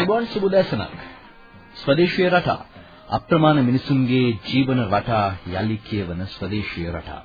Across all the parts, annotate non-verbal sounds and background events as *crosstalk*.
අයිබෝන් සුබදසනක් ස්වදේශීය රටා. අප්‍රමාණ මිනිසුන්ගේ ජීවන රටා යලි කියවන ස්වදේශීය රටා.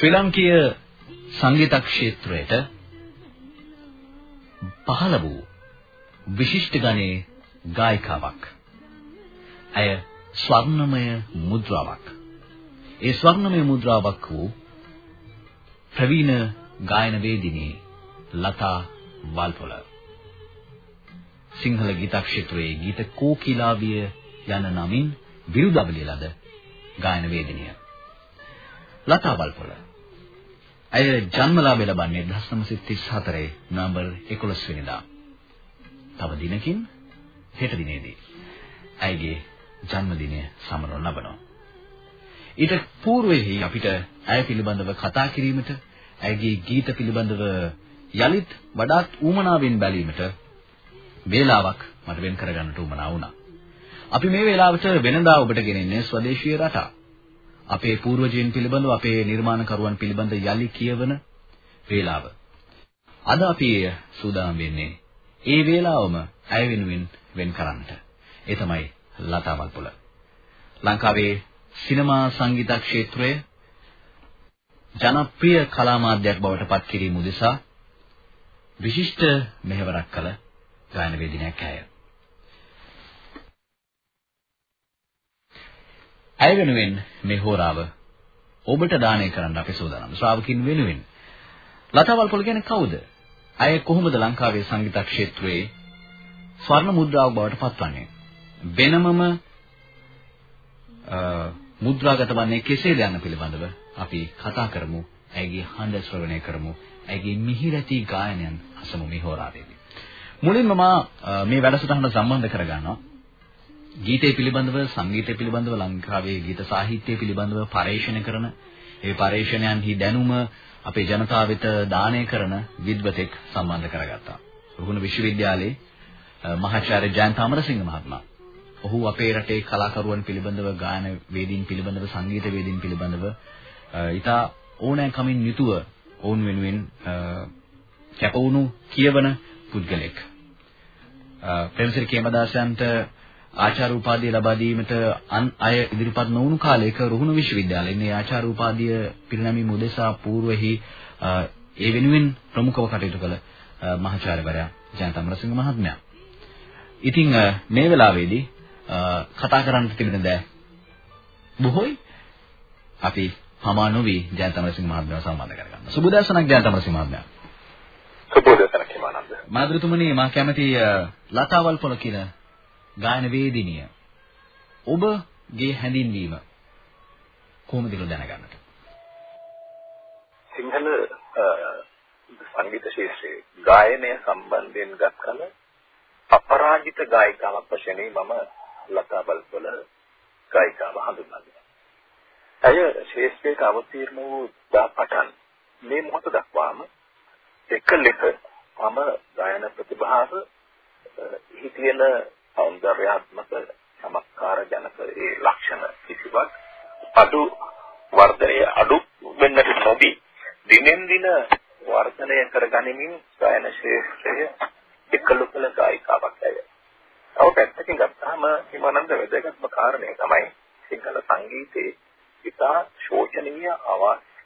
ශ්‍රී ලංකීය සංගීත ක්ෂේත්‍රයට පහළ වූ විශිෂ්ට ගණයේ ගායිකාවක්. ඇය ස්වර්ණමය මුද්‍රාවක්. ඒ ස්වර්ණමය මුද්‍රාවක් වූ ප්‍රවීණ ගායන වේදිනී ලතා වල්පොල. සිංහල ගීත ක්ෂේත්‍රයේ ගීත කෝකිලාවිය යන නමින් විරුදබලිය ලද ගායන වේදිනිය. ලතා වල්පොල ඇය ජන්මලාභය ලබන්නේ 1934 නොවැම්බර් 11 වෙනිදා. තව දිනකින් හෙට දිනේදී ඇයගේ ජන්මදිනය සමරන ලබනවා. ඊට పూర్වෙහි අපිට ඇය පිළිබඳව කතා කිරීමට, ඇයගේ ගීත පිළිබඳව යලිත් වඩාත් ඌමනාවෙන් බැලීමට වේලාවක් මට වෙන් කරගන්නට උවමනා වුණා. අපි මේ වේලාවට වෙනදා ඔබට ගෙනෙන්නේ ස්වදේශීය රටා. අපේ పూర్වජයන් පිළිබඳව අපේ නිර්මාණකරුවන් පිළිබඳ යලි කියවන වේලාව. අද අපි සූදානම් වෙන්නේ ඒ වේලාවම ඇය වෙනුවෙන් වෙන් කරන්නට. ඒ තමයි ලතාවල් පුල. ලංකාවේ සිනමා සංගීත ක්ෂේත්‍රයේ ජනප්‍රිය කලා මාධ්‍යයක් බවට පත් කිරීම උදෙසා විශිෂ්ට මෙහෙවරක් කළ ගායන වේදිනයක් ඇය. ඇය වෙනුවෙන් මේ හෝරාව ඔබට දානය කරන්න අපි සූදානම්. ශ්‍රාවකින් වෙනුවෙන්. ලතාවල් පොල් කියන්නේ කවුද? ඇය කොහොමද ලංකාවේ සංගීත ක්ෂේත්‍රයේ ස්වර්ණ මුද්‍රාවක් බවට පත්වන්නේ? වෙනමම මුද්‍රාගත වන්නේ කෙසේද යන පිළිබඳව අපි කතා කරමු. ඇයගේ හඬ ශ්‍රවණය කරමු. ඇයගේ මිහිරැති ගායනයන් අසමු මේ හෝරාවේදී. මුලින්ම මා මේ වැඩසටහන සම්බන්ධ කරගන්නවා ගීතය පිළිබඳව සංගීතය පිළිබඳව ලංකාවේ ගීත සාහිත්‍යය පිළිබඳව පරේක්ෂණ කරන ඒ පරේක්ෂණයන්හි දැනුම අපේ ජනතාව වෙත දානය කරන විද්වතෙක් සම්බන්ධ කරගත්තා. රුහුණ විශ්වවිද්‍යාලයේ මහාචාර්ය ජයන්ත අමරසිංහ මහත්මයා. ඔහු අපේ රටේ කලාකරුවන් පිළිබඳව ගායන වේදීන් පිළිබඳව සංගීත වේදීන් පිළිබඳව ඉතා ඕනෑකමින් යුතුව ඔවුන් වෙනුවෙන් කැපවුණු කියවන පුද්ගලෙක්. ප්‍රේමසිරි කේමදාසයන්ට ආචාර්ය උපාධිය ලබා දීමට අන් අය ඉදිරිපත් නොවුණු කාලයක රුහුණ විශ්වවිද්‍යාලයේ මේ ආචාර්ය උපාධිය පිරිනැමීම උදෙසා పూర్වෙහි ඒ වෙනුවෙන් ප්‍රමුඛව කටයුතු කළ මහාචාර්යවරයා ජයන්ත අමරසිංහ මහත්මයා. ඉතින් මේ වෙලාවේදී කතා කරන්න තිබෙන දෑ බොහෝයි අපි පමා නොවි ජයන්ත අමරසිංහ මහත්මයාව සම්බන්ධ කරගන්න. සුබ දවසක් ජයන්ත අමරසිංහ මහත්මයා. සුබ දවසක් හිමානන්ද. මාදෘතුමනි මා කැමති ලතාවල් පොළ කියන ගායන වේදිනිය ඔබගේ හැඳින්වීම කොහොමද කියලා දැනගන්නට? සිංහල සංගීත ශාස්ත්‍රයේ ගායනය සම්බන්ධයෙන් ගත්කල අපරාජිත ගායිකාවක් වශයෙන් මම ලතා බල්පොල ගායිකාව හඳුන්වනවා. ඇය ශාස්ත්‍රයට අවතීර්ණ වූ දාපටන් මේ මොහොත දක්වාම එක ලෙස මම ගායන ප්‍රතිභාව එහි තියෙන සෞන්දර්යාත්මක චමත්කාර ජනක ඒ ලක්ෂණ කිසිවක් අඩු වර්ධනය අඩු වෙන්නට නොදී දිනෙන් දින වර්ධනය කරගනිමින් ගායන ශාස්ත්‍රය එකලු කළ ගායිකාවක් ඇය. තව පැත්තකින් ගත්තාම හිමානන්ද වැදගත්ම කාරණය තමයි සිංහල සංගීතයේ ඉතා ශෝචනීය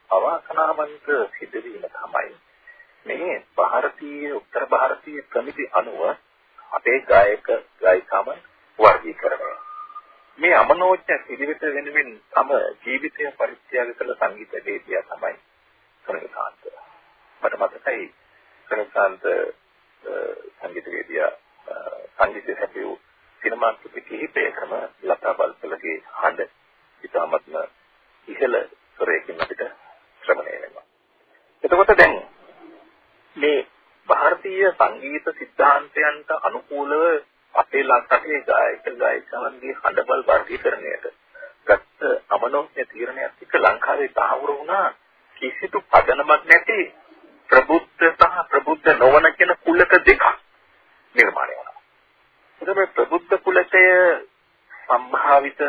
අවාසනාවන්ත සිදුවීම තමයි මේ ಭಾರತೀಯ උත්තර ಭಾರತೀಯ ප්‍රමිති අනුව අපේ ගායක ගායිකාම වර්ගීකරණය. මේ අමනෝච්ච පිළිවෙත වෙනුවෙන් තම ජීවිතය පරිත්‍යාග කළ සංගීතවේදියා තමයි සනකාන්ත. මට මතකයි සනකාන්ත සංගීතවේදියා සංගීතය සැපයූ සිනමා කෘති කිහිපයකම ලතා බල්පලගේ හඬ ඉතාමත්ම ඉහළ ස්වරයකින් අපිට ශ්‍රවණය වෙනවා. එතකොට දැන් මේ ಭಾರತೀಯ සංගීත સિદ્ધාන්තයන්ට අනුකූලව අපේ ලක්ෂණයේ ගායක ගායිකාවන්ගේ හඬබල් වර්ගීකරණයට ගත්ත අමනෝඥ තීරණයක් එක්ක ලංකාවේ තහවුරු වුණා කිසිදු පදනමක් නැති ප්‍රබුද්ධ සහ ප්‍රබුද්ධ නොවන කියන කුලක දෙකක් නිර්මාණය වුණා. ඒකම ප්‍රබුද්ධ කුලකය සම්භාවිත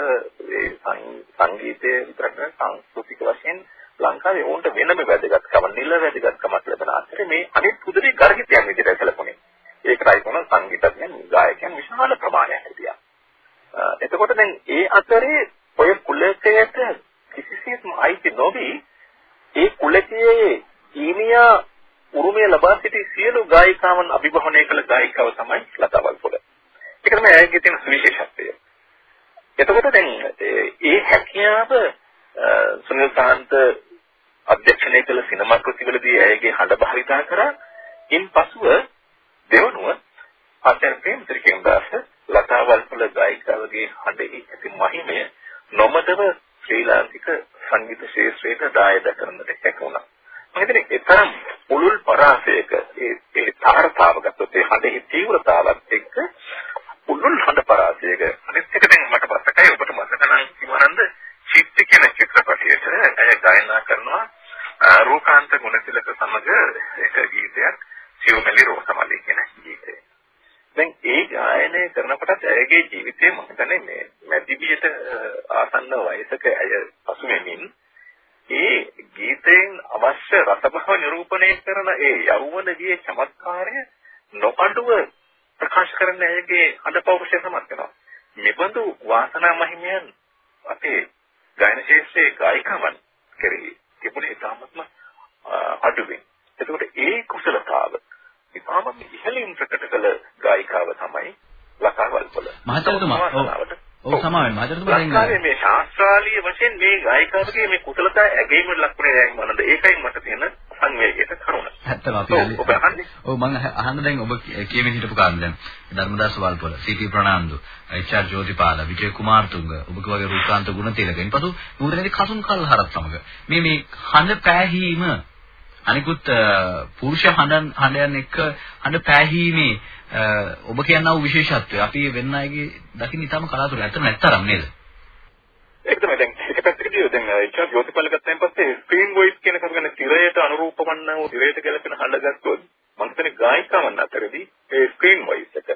සංගීතයේ විතරක් නෙවෙයි සංස්කෘතික වශයෙන් ලංකාවේ ඕන්ට වෙනම වැදගත්කම නිල වැදගත්කමක් ලැබෙන අතර මේ අනිත් පුදුරි ගර්හිතයන් විදිහට සැලකුණේ. ඒකයි කොන සංගීතඥයන් ගායකයන් විශාල ප්‍රමාණයක් හිටියා. එතකොට දැන් ඒ අතරේ ඔය කුලකයට කිසිසේත්ම අයිති නොවි ඒ කුලකයේ ඊනියා උරුමය ලබා සිටි සියලු ගායිකාවන් අභිභවනය කළ ගායිකාව තමයි ලතාවල් පොළ. ඒක තමයි ඇයගේ තියෙන සුවිශේෂත්වය. එතකොට දැන් ඒ හැකියාව සුනිල් සාන්ත අධ්‍යක්ෂණය කළ සිනමා කෘතිවලදී ඇයගේ හඬ භාවිතා කරා. ඉන්පසුව දෙවනුව ආචාර්ය ප්‍රේමතිලක දාස ලතා වල්පොල ගායිකාවගේ හඬෙහි ඇති මහිමය නොමදව ශ්‍රී ලාංකික සංගීත ශාස්ත්‍රයට දායද කරන්නට හැකියුණා. මම හිතන්නේ ඒ තරම් උලුල් පරාසයක ඒ ඒ තාරතාව ගත්තොත් ඒ හඬෙහි තීව්‍රතාවත් එක්ක උලුල් හඬ පරාසයක අනිත් එක දැන් මට මතකයි ඔබට මතක නම් කිවනන්ද චිත්ත කියන චිත්‍රපටයට ඇය ගායනා කරනවා රූකාන්ත ගුණතිලක සමග එක ගීතයක් සිව්මැලි රෝසමලි කියන ගීතය. දැන් ඒ ගායනය කරනකොටත් ඇයගේ ජීවිතේ මම හිතන්නේ මේ මැදිවියට ආසන්න වයසක ඇය පසු වෙමින් ඒ ගීතයෙන් අවශ්‍ය රසභාව නිරූපණය කරන ඒ යෞවනගේ චමත්කාරය නොඅඩුව ප්‍රකාශ කරන ඇයගේ අඬපෞරුෂය සමත් වෙනවා. මෙබඳු වාසනා මහිමයන් අපේ ගායන ශාස්ත්‍රයේ ගායිකවන් කෙරෙහි තිබුණේ ඉතාමත්ම අඩුවෙන්. එතකොට ඒ කුසලතාව ඉතාමත් ඉහළින් ප්‍රකට කළ ගායිකාව තමයි ලතා වල්පොල. මහත්තයතුමා ඔව් සමාවෙන්න මහත්තයතුමා දැන් මේ ශාස්ත්‍රාලීය වශයෙන් මේ ගායිකාවගේ මේ කුසලතා ඇගීමට ලක්ුණේ දැන් මනද ඒකයි මට තියෙන සංවේගයට කරුණ. ඇත්තම අපි ඔබ අහන්නේ? ඔව් මම අහන්න දැන් ඔබ කියමින් හිටපු කාරණා දැන් Dharmadasa Walpola, C P Fernando, H R. Jothipala, Vijaya Kumaratunga, ඔබක වගේ රූපාන්ත ගුණතිලක. ඉන්පසු නූරනේදී කසුන් කල්හරත් සමග මේ මේ හඳ පෑහීම අනිකුත් පුරුෂ හඬන් හඬයන් එක්ක හඬ පෑහීමේ ඔබ කියනා වූ විශේෂත්වය අපි වෙන අයගේ දකින්න ඉතාම කලාතුරකින් ඇත්තම නැත්තරම් නේද? ඒක තමයි දැන් එක පැත්තකදී දැන් ඉච්ඡා ජෝතිපල් ගත්තයින් පස්සේ ස්ක්‍රීන් වොයිස් කියන එක ගැන තිරයට අනුරූප වන්නා වූ තිරයට ගැලපෙන හඬ ගත්තොත් මම හිතන්නේ ගායිකාවන් අතරදී ඒ ස්ක්‍රීන් වොයිස් එක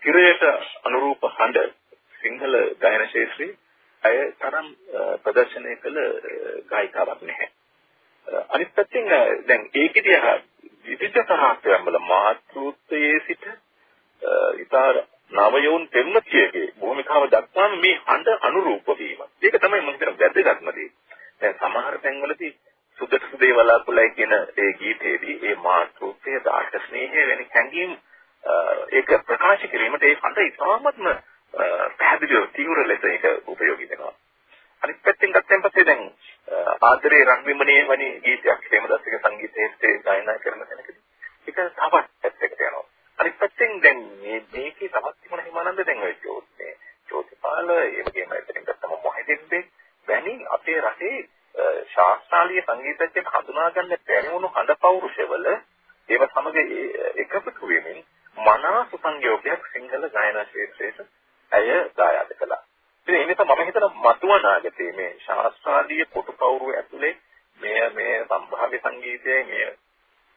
තිරයට අනුරූප හඬ සිංහල ගායන ශාස්ත්‍රයේ අය තරම් ප්‍රදර්ශනය කළ ගායිකාවක් නැහැ. අනිත් පැත්තෙන් දැන් ඒකෙදී විවිධ තරහක් වල මාතෘත්වයේ සිට ඉතාර නවයෝන් පෙම්වතියගේ භූමිකාව දක්වාම මේ හඬ අනුරූප වීම. ඒක තමයි මම හිතන වැදගත්ම දේ. දැන් සමහර තැන්වලදී සුදට සුදේවල වලාකුලයි කියන ඒ ගීතයේදී ඒ මාතෘත්වය දාර්ශ ස්නේහය වැනි හැඟීම් ඒක ප්‍රකාශ කිරීමට ඒ හඬ ඉතාමත්ම පැහැදිලිව තීව්‍ර ලෙස ඒක ප්‍රයෝගී වෙනවා. අනිත් පැත්තෙන් ගත්තන් පස්සේ දැන් ආදරේ රන්විමනේ වැනි ගීතයක් ප්‍රේමදස්සක සංගීතයේ ගායනා කරන තැනකදී ඒක තවත් පැත්තකට යනවා. අනිත් පැත්තෙන් දැන් මේ මේකේ තවත් තිබුණ හිමානන්ද දැන් ඔය ජෝත්නේ ජෝතිපාල ඒ වගේම එතනින් ගත්තම මොහිදින්බේ වැනි අපේ රටේ ශාස්ත්‍රීය සංගීතඥයෙක් හඳුනා ගන්න බැරි වුණු හඬ පෞරුෂවල ඒව සමග එකපිට වෙමින් මනා සුසංයෝගයක් සිංහල ගායනා ක්ෂේත්‍රයට ඇය දායාද කළා. ඉතින් ඒ නිසා මම හිතනවා මතුවනාගතේ මේ ශාස්ත්‍රීය කොටු පෞරුව ඇතුලේ මේ මේ සම්භාව්‍ය සංගීතයේ මේ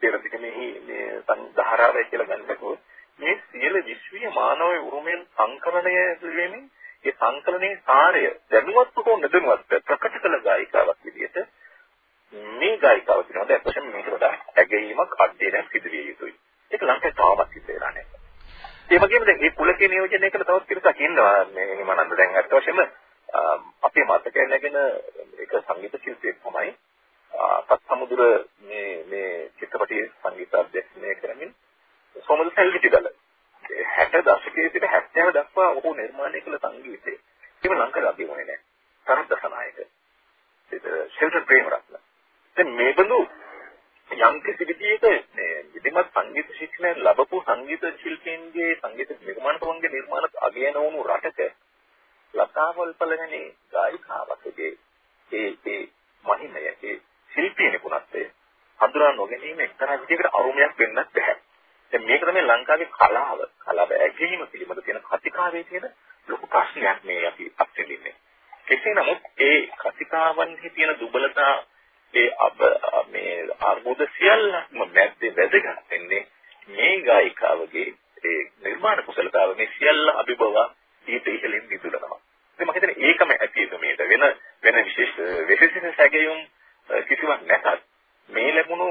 පෙරදිගමෙහි මේ සංධාරාවය කියලා ගන්නකොට මේ සියලු විශ්වීය මානව උරුමෙන් සංකලනය වෙමින් ඒ සංකලනයේ සාරය දැනුවත්ව හෝ නැදනුවත්ව ප්‍රකට කළ ගායිකාවක් විදිහට මේ ගායිකාව කියනවා දැන් අපිට මේකට වඩා ඇගීමක් අධ්‍යයනයක් සිදු විය යුතුයි. ඒක ලංකාවේ තාමත් සිද්ධ වෙලා නැහැ. ඒ වගේම දැන් මේ කුලකේ නියෝජනය කළ තවත් පිරිසක් ඉන්නවා. මේ මනන්ද දැන් අත් වශයෙන්ම අපේ මතකයෙන් නැගෙන ඒක සංගීත ශිල්පියෙක් තමයි සත්සමුදුර මේ මේ චිත්‍රපටයේ සංගීත අධ්‍යක්ෂණය කරමින් සෝමද සෙල්විටිගල 60 දශකයේ සිට 70 දක්වා ඔහු නිර්මාණය කළ සංගීතය ඒක ලංකාවේ අභිමුණේ නැහැ. තරත් දසනායක. ඒක ෂෙල්ටර් ප්‍රේමරත්න. දැන් මේ බඳු යම් කිසි විදියක මේ විධිමත් සංගීත ශික්ෂණය ලැබපු සංගීත ශිල්පීන්ගේ සංගීත නිර්මාණකවන්ගේ නිර්මාණ අගයන වුණු රටක ලතාවල් පළවෙනි ගායිකාවකගේ ඒ ඒ මහිමය ඒ ශිල්පී නිපුණත්වය හඳුනා නොගැනීම එක්තරා විදිහකට අරුමයක් වෙන්නත් බැහැ. දැන් මේක තමයි ලංකාවේ කලාව, කලාව ඇගීම පිළිබඳ තියෙන කතිකාවේ තියෙන ලොකු ප්‍රශ්නයක් මේ අපි අත්විඳින්නේ. කෙසේ නමුත් ඒ කතිකාවන්හි තියෙන දුබලතා ඒ අබ මේ අර්බුද සියල්ලක්ම මැද්දේ වැදගත් වෙන්නේ මේ ගායිකාවගේ ඒ නිර්මාණ කුසලතාව මේ සියල්ල අභිබව ඊට ඉහළින් විදුලනවා. ඉතින් මම හිතන්නේ ඒකම ඇතිද මේක වෙන වෙන විශේෂ විශේෂ සැකයුම් කිසිවක් නැතත් මේ ලැබුණු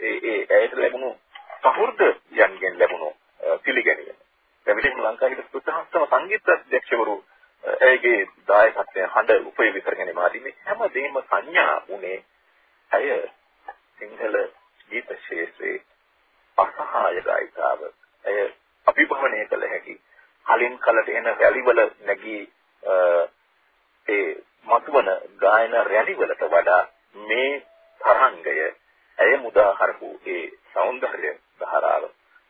ඒ ඒ ඇයට ලැබුණු සහෘද යන්ගෙන් ලැබුණු පිළිගැනීම. එවිට ලංකාවේ ප්‍රතිහස්තම සංගීත අධ්‍යක්ෂවරු ඇයගේ දායකත්වයෙන් හඬ උපයෝගී කරගෙන මාදී මේ හැම දෙයක්ම සංඥා උනේ ඇය සිංහල ගීත ශාස්ත්‍රයේ අසහාය ගායිකාව. ඇය අභිභවනය කළ හැකි. කලින් කලට එන රැලිවල නැගී ඒ මතුවන ගායන රැලිවලට වඩා මේ තරංගය ඇය මුදා හරපු ඒ సౌందර්ය ධාරාව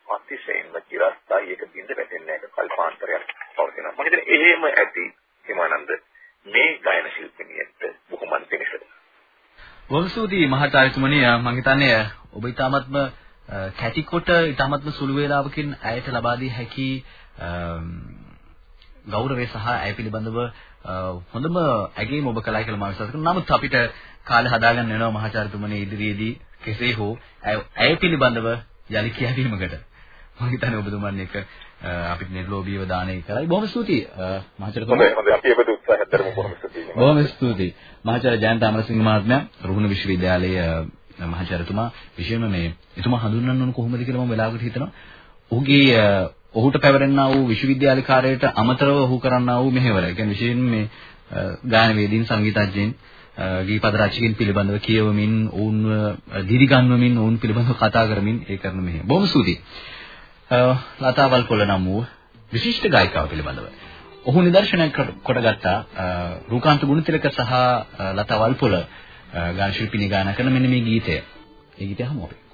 අතිශයින්ම චිරස්ථායි එක බින්ද වැටෙන්නේ නැහැ කල්පාන්තරයක් පවතිනවා. මම හිතන්නේ එහෙම ඇති හිමානන්ද මේ ගායන ශිල්පිනියට බොහොම පිණිසද. බොහොම ස්තුතියි මහාචාර්යතුමනි මම හිතන්නේ ඔබ ඊටාත්ම කැටිකොට ඊටාත්ම සුළු වේලාවකින් ඇයට ලබා දී හැකි ගෞරවය සහ ඇය පිළිබඳව හොඳම ඇගීම ඔබ කළා කියලා මම විශ්වාස කරනවා. නමුත් අපිට කාලය හදාගන්න වෙනවා මහාචාර්යතුමනි ඉදිරියේදී කෙසේ හෝ ඇය පිළිබඳව යලි කියවීමකට. මම හිතන්නේ ඔබතුමන් එක අපිට නිර්ලෝභීව දාන එක කරයි. බොහොම ස්තුතියි මහාචාර්යතුමනි. හොඳයි හොඳයි අපි ඒකට උත්සාහයක් දරමු බොහොම ස්තුතියි. බොහොම ස්තුතියි. මහාචාර්ය ජයන්ත අමරසිංහ මහත්මයා රුහුණ විශ්වවිද්‍යාලයේ මහාචාර්යතුමා විශේෂයෙන්ම මේ එතුමා හඳුන්වන්න ඕන කොහොමද කියලා මම වෙලාවකට හිතනවා. ඔහුගේ ඔහුට පැවරෙනා වූ විශ්වවිද්‍යාල කාර්යයට අමතරව ඔහු කරන්නා වූ මෙහෙවර. ඒ කියන්නේ විශේෂයෙන් මේ ගායන වේදීන් සංගීතඥයින් ගීපද රචකයන් පිළිබඳව කියවමින් ඔවුන්ව දිරිගන්වමින් ඔවුන් පිළිබඳව කතා කරමින් ඒ කරන මෙහෙ. බොහොම ස්තුතියි. ලතාවල් කොළ නම් වූ විශිෂ්ට ගායිකාව පිළිබඳව. ඔහු නිදර්ශනයක් කොටගත්තා රූකාන්ත ගුණතිලක සහ ලතාවල් පොළ ගාන ශිල්පිනී ගායනා කරන මෙන්න මේ ගීතය. ඒ ගීතය හමු අපි.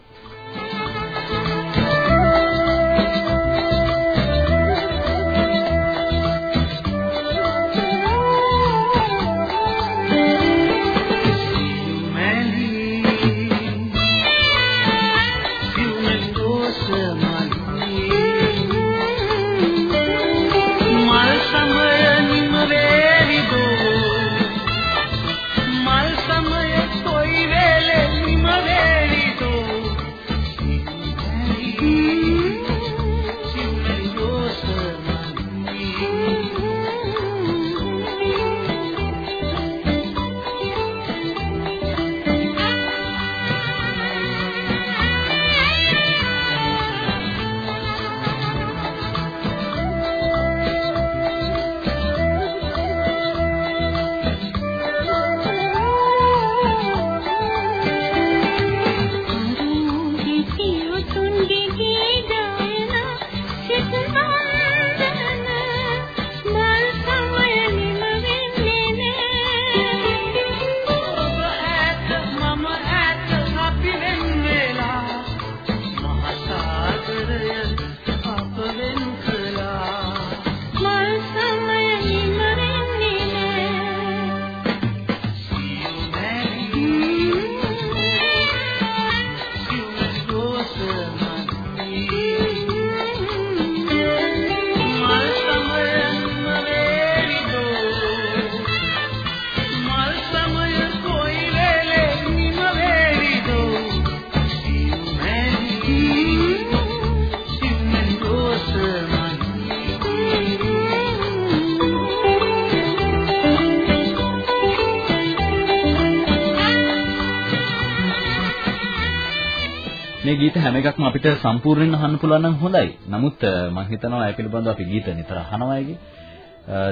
එකක්ම අපිට සම්පූර්ණයෙන් අහන්න පුළුවන් නම් හොඳයි. නමුත් මම හිතනවා ඒ පිළිබඳව අපි ගීත නිතර අහනවා ඒකේ.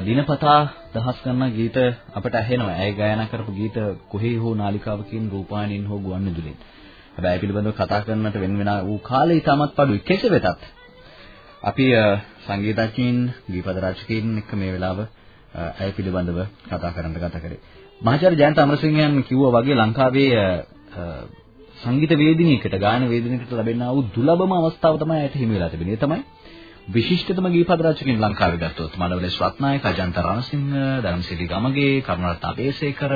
දිනපතා දහස් ගණන් ගීත අපට ඇහෙනවා. ඇය ගායනා කරපු ගීත කොහේ හෝ නාලිකාවකින් රූපායනින් හෝ ගුවන්විදුලින්. හැබැයි ඒ පිළිබඳව කතා කරන්නට වෙන වෙන වූ කාලය ඉතාමත් පඩුයි. කෙසේ වෙතත් අපි සංගීතඥයින්, ගීපද රචකයින් එක්ක මේ වෙලාව ඇය පිළිබඳව කතා කරන්න ගත කරේ. මහාචාර්ය ජයන්ත අමරසිංහයන් කිව්වා වගේ ලංකාවේ සංගීත වේදිනියකට ගායන වේදිනියකට ලැබෙනා වූ දුලබම අවස්ථාව තමයි ඇයට හිමි වෙලා තිබෙන්නේ. ඒ තමයි විශිෂ්ටතම ගීපද රචකයින් ලංකාවේ ගත්තොත් මඩවලේ ස්වත්නායක අජන්ත රණසිංහ, ධර්මසිරි ගමගේ, කරුණාරත්න අබේසේකර,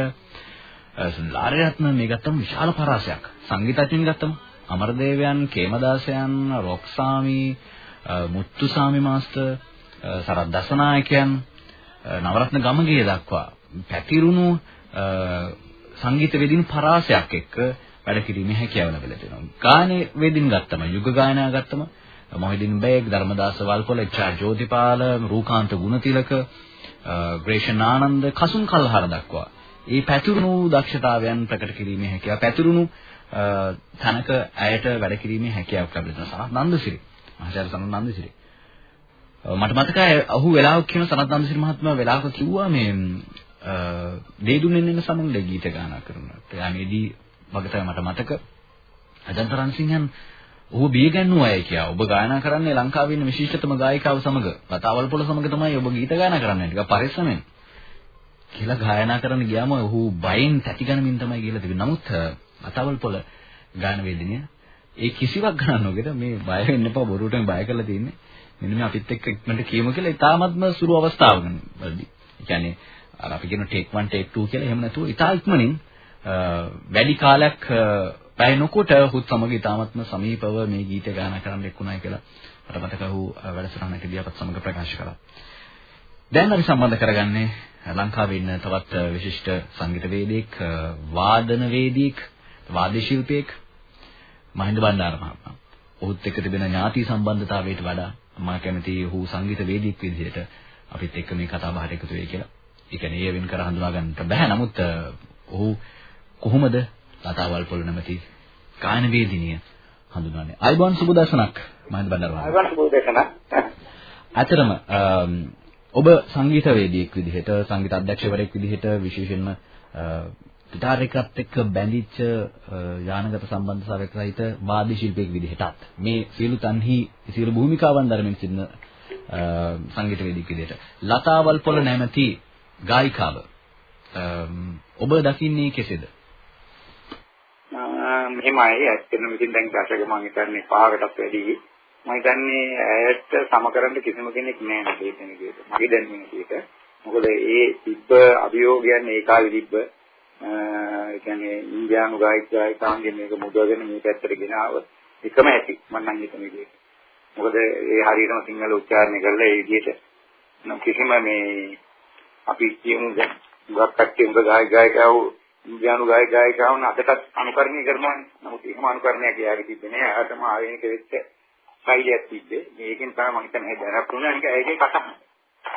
ලාරයත්න මේ ගත්තම විශාල පරාසයක්. සංගීතඥයින් ගත්තම අමරදේවයන්, කේමදාසයන්, රොක්සාමි, මුත්තුසාමි මාස්ටර්, සරත් දසනායකයන්, නවරත්න ගමගේ දක්වා පැතිරුණු සංගීත වේදින පරාසයක් එක්ක වැඩ කිරීමේ හැකියාව ලැබිලා තියෙනවා. ගායන වේදින් ගත්තම යුග ගායනා ගත්තම මොහිදින් බේග් ධර්මදාස වල්පොල එච්.ආර්. ජෝතිපාල රූකාන්ත ගුණතිලක ග්‍රේෂන් ආනන්ද කසුන් කල්හර දක්වා ඒ පැතිරුණු දක්ෂතාවයන් ප්‍රකට කිරීමේ හැකියාව පැතිරුණු තනක ඇයට වැඩ කිරීමේ හැකියාවක් ලැබෙනවා. සනත් නන්දසිරි මහාචාර්ය සනත් නන්දසිරි මට මතකයි අහු වෙලාවක් කියන සනත් නන්දසිරි මහත්මයා වෙලාවක කිව්වා මේ දේදුනෙන් එන සමනල ගීත ගායනා කරනකොට. යාමේදී වගේ තමයි මට මතක. අජන්ත රන්සිංහන් ඔහු බියගන්නු අය කියා. ඔබ ගායනා කරන්නේ ලංකාවේ ඉන්න විශිෂ්ටතම ගායිකාව සමග. ලතාවල් පොළ සමග තමයි ඔබ ගීත ගායනා කරන්නේ. ටිකක් පරිස්සමෙන්. කියලා ගායනා කරන්න ගියාම ඔහු බයෙන් තැතිගනමින් තමයි කියලා තිබෙන්නේ. නමුත් ලතාවල් පොළ ගාන වේදිනිය ඒ කිසිවක් ගණන් නොගෙන මේ බය වෙන්න එපා බොරුවට බය කරලා තියෙන්නේ. මෙන්න මේ අපිත් එක්ක ඉක්මනට කියමු කියලා ඉතාමත්ම සුළු අවස්ථාවක වලදී. ඒ කියන්නේ අර අපි කියන take 1 take 2 කියලා එහෙම නැතුව ඉතා ඉක්මනින් වැඩි කාලයක් පැය නොකොට හුත් සමග ඉතාමත්ම සමීපව මේ ගීත ගායනා කරන්න එක්ුණායි කියලා මට මතක වූ වැඩසටහනකදී අපත් සමග ප්‍රකාශ කළා. දැන් අපි සම්බන්ධ කරගන්නේ ලංකාවේ ඉන්න තවත් විශිෂ්ට සංගීත වේදිකෙක් වාදන වේදිකෙක් වාද්‍ය ශිල්පියෙක් මහින්ද බණ්ඩාර මහත්මයා. ඔහුත් එක්ක තිබෙන ඥාති සම්බන්ධතාවයට වඩා මම කැමතියි ඔහු සංගීත වේදිකෙක් විදිහට අපිත් එක්ක මේ කතා බහට එකතු වෙයි කියලා. ඒ කියන්නේ ඒ වෙන් කර හඳුනා ගන්නට බෑ. නමුත් ඔහු කොහොමද ලතාවල් පොළ නැමැති ගායන වේදිනිය හඳුන්වන්නේ. අයිබෝන් සුබ දර්ශනක් මහින්ද බණ්ඩාර මහත්මයා. අයිබෝන් සුබ දර්ශනක්. අතරම ඔබ සංගීතවේදියෙක් විදිහට සංගීත අධ්‍යක්ෂකවරයෙක් විදිහට විශේෂයෙන්ම ගිටාර් එකත් එක්ක බැඳිච්ච යානගත සම්බන්ධතාවයක සහිත වාද්‍ය ශිල්පියෙක් විදිහටත් මේ සියලු තන්හි සියලු භූමිකාවන් දරමින් සිටින සංගීතවේදියෙක් විදිහට ලතාවල් පොළ නැමැති ගායිකාව ඔබ දකින්නේ කෙසේද? මෙහෙමයි ඇත්තටම ඉතින් දැන් දශක මම හිතන්නේ පහකටත් වැඩි මම හිතන්නේ ඇයට සමකරන්න කිසිම කෙනෙක් නැහැ නේද කියන විදිහට. මගේ දැනුම විදිහට. මොකද ඒ තිබ්බ අභියෝගයන් ඒ කාලේ තිබ්බ ඒ කියන්නේ ඉන්දියානු ගායක ගායිකාන්ගේ මේක මුදවගෙන මේ පැත්තට ගෙනාව එකම ඇති මම නම් හිතන විදිහට. මොකද ඒ හරියටම සිංහල උච්චාරණය කරලා ඒ විදිහට නම් කිසිම මේ අපි කියමු දැන් ගොඩක් කට්ටිය උඹ ගායක ගායිකාවෝ ඉන්දියානු ගායක ගායිකාවන් අදටත් අනුකරණය කරනවානේ. නමුත් එහෙම අනුකරණයක් එයාගේ තිබෙන්නේ නැහැ. එයාටම ආවේනික වෙච්ච ශෛලියක් තිබ්බේ. මේකෙන් තමයි මම හිතන්නේ දැනක් වුණා නික ඒකේ කටහඬ.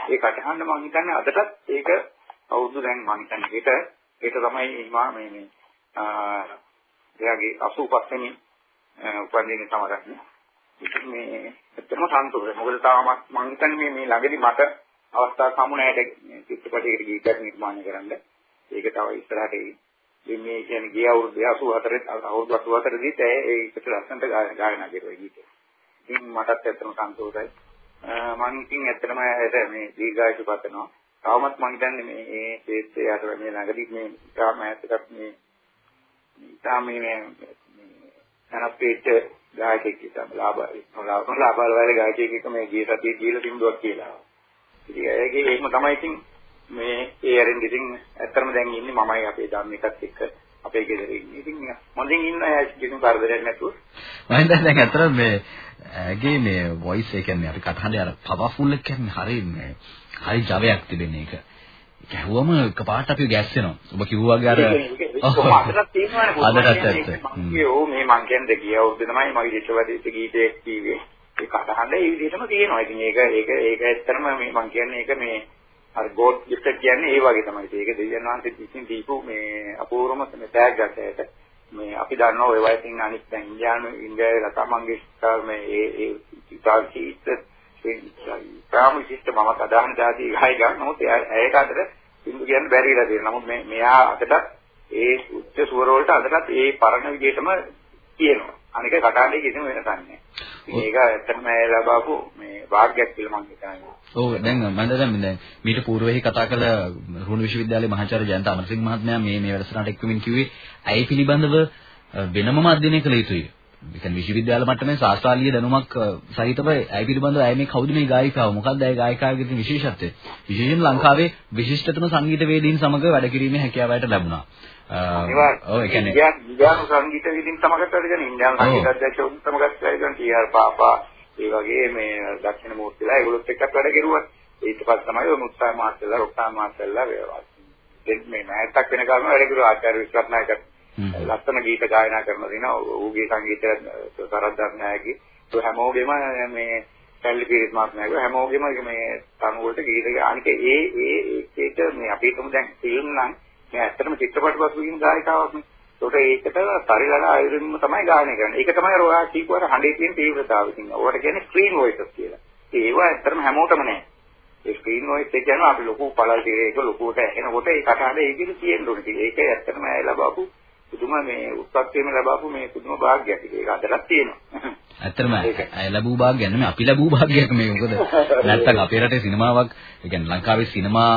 ඒ කටහඬ මම හිතන්නේ අදටත් ඒක අවුරුදු දැන් මම හිතන්නේ ඒක ඒක තමයි මා මේ මේ එයාගේ 85 වෙනි උපන්දිනේ සමරන්නේ. ඉතින් මේ ඇත්තම සන්තෝෂයි. මොකද තාම මම හිතන්නේ මේ මේ ළඟදි මට අවස්ථාවක් හමු නැහැ චිත්‍රපටයකට ගීතයක් නිර්මාණය කරන්න. ඒක තව ඉස්සරහට එයි. මේ කියන්නේ ගිය අවුරුදු 84 අවුරුදු 84 දීත් ඒකට ලස්සනට ගායනා කරුවා ගීත. ඉතින් මටත් ඇත්තම සන්තෝෂයි. මම ඉතින් ඇත්තටම මේ දීර්ඝායුෂ පතනවා. තවමත් මම හිතන්නේ මේ මේ ක්ෂේත්‍රය අතර මේ ළඟදී මේ තාම ඈතට මේ තාම මේ අනපේට ගායකයෙක් ඉතම ලාභ ලාභ ලාභ වල ගායකයෙක් එක මේ ගිය සතියේ කියලා තිබුණා කියලා. ඉතින් ඒකේ එහෙම තමයි ඉතින් මේ ඒ අරින් ඉතින් ඇත්තටම දැන් ඉන්නේ මමයි අපේ ධම්මිකත් එක්ක අපේ ගෙදර ඉන්නේ. ඉතින් මොඳින් ඉන්න අය කිසිම කරදරයක් නැතුව. මම හිතන්නේ දැන් ඇත්තටම මේ ඇගේ මේ වොයිස් එක කියන්නේ අපි කතාවේ අර පවර්ෆුල් එක කියන්නේ හරිය මේ හරි ජවයක් තිබෙන එක. කැහුවම එකපාරට අපි ගැස්සෙනවා. ඔබ කිව්වාගේ අර අදටත් තියෙනවානේ අදටත් ඇත්ත. මේ මං කියන්නේ ගිය අවුරුද්ද තමයි මගේ විශ්වවිද්‍යාලයේ ගීතයක් කිව්වේ. ඒ කටහඬ ඒ විදිහටම තියෙනවා. ඉතින් ඒක ඒක ඒක ඇත්තටම මේ මං කියන්නේ ඒක මේ අර ගෝඩ් ගිෆ්ට් කියන්නේ ඒ වගේ තමයි. ඒක දෙවියන් වහන්සේ විසින් දීපු මේ අපූර්වම මේ තෑග්ගක් ඇයට. මේ අපි දන්නවා ඔය වයසින් ඉන්න අනිත් දැන් ඉන්දියානු ඉන්දියාවේ ලතා මංගেশකර් මේ ඒ ඒ ඉතාලියට ප්‍රාම විශිෂ්ට මම සදාහන જાති ගායිකා නමුත් ඒක අතර සින්දු කියන්න බැරි වෙලා තියෙනවා. නමුත් මේ මෙයා අතට ඒ උච්ච ස්වර වලට අදටත් ඒ පරණ විදිහටම තියෙනවා. අනික කටහඬේ කිසිම වෙනසක් නැහැ. මේක ඇත්තටම ලැබාපු මේ වාග්යක් කියලා මම හිතනවා. ඔව් දැන් මම දැන් දැන් මීට పూర్වෙහි කතා කළ රුහුණු විශ්වවිද්‍යාලයේ මහාචාර්ය ජයන්ත අමරසිංහ මහත්මයා මේ මේ වැඩසටහනට එක්වමින් කිව්වේ ඇයි පිළිබඳව වෙනමම අධ්‍යයනය කළ යුතුයි. ඒ කියන්නේ විශ්වවිද්‍යාල මට්ටමේ ශාස්ත්‍රීය දැනුමක් සහිතව ඇයි පිළිබඳව ඇයි මේ කවුද මේ ගායිකාව මොකක්ද ඇයි ගායිකාවගේ තියෙන විශේෂත්වය විශේෂයෙන් ලංකාවේ විශිෂ්ටතම සංගීත වේදීන් සමග වැඩ කිරීමේ හැකියාවට ලැබුණා ඔව් ඒ කියන්නේ ඉන්දියානු සංගීත විදිහින් වැඩ කරන ඉන්දියානු සංගීත අධ්‍යක්ෂවරුන් සමගත් වැඩ කරන ටී.ආර්. පාපා ඒ වගේ මේ දක්ෂිණ මූර්තිලා ඒගොල්ලොත් එක්කත් වැඩ කෙරුවා. ඊට පස්සේ තමයි ඔය මුත්තා මාස්ටර්ලා රොක්ටා මාස්ටර්ලා මේ මෑතක් වෙන කාලෙම වැඩ කරුවා. ආචාර්ය විශ්වනායක ලස්සන ගීත ගායනා කරන දින ඌගේ සංගීත සරද්දර්ණයාගේ ඒ හැමෝගෙම මේ සැලි පිරිස් මාත්මයාගේ හැමෝගෙම මේ තනු වලට ගීත අනික ඒ ඒ ඒක මේ අපි හිතමු දැන් ෆිල්ම් නම් මේ ඇත්තටම චිත්‍රපට වශයෙන් ගායිකාවක් නේ. ඒකට ඒකට පරිලලා ආයුරින්ම තමයි ගායනය කරන්නේ. ඒක තමයි රොයා කීකුවර හඬේ තියෙන තීව්‍රතාවය කියන්නේ. ඕකට කියන්නේ ස්ක්‍රීන් වොයිසස් කියලා. ඒව ඇත්තටම හැමෝටම නෑ. ඒ ස්ක්‍රීන් වොයිස් එක කියන්නේ අපි ලොකු පළල් තිරේක ලොකුවට ඇහෙනකොට ඒ කතාවේ ඒ විදිහට තියෙන්න ඕනේ. ඒක ඇත්තටම ඇය ලබාපු පුදුම මේ උත්පත්තියම ලබාපු මේ පුදුම භාග්‍යයක්. ඒක අදටත් තියෙනවා. ඇත්තටම අය ලැබූ භාග්‍යයක් නෙමෙයි අපි ලැබූ භාග්‍යයක් මේ මොකද? *laughs* නැත්තම් අපේ රටේ සිනමාවක් ඒ කියන්නේ ලංකාවේ සිනමා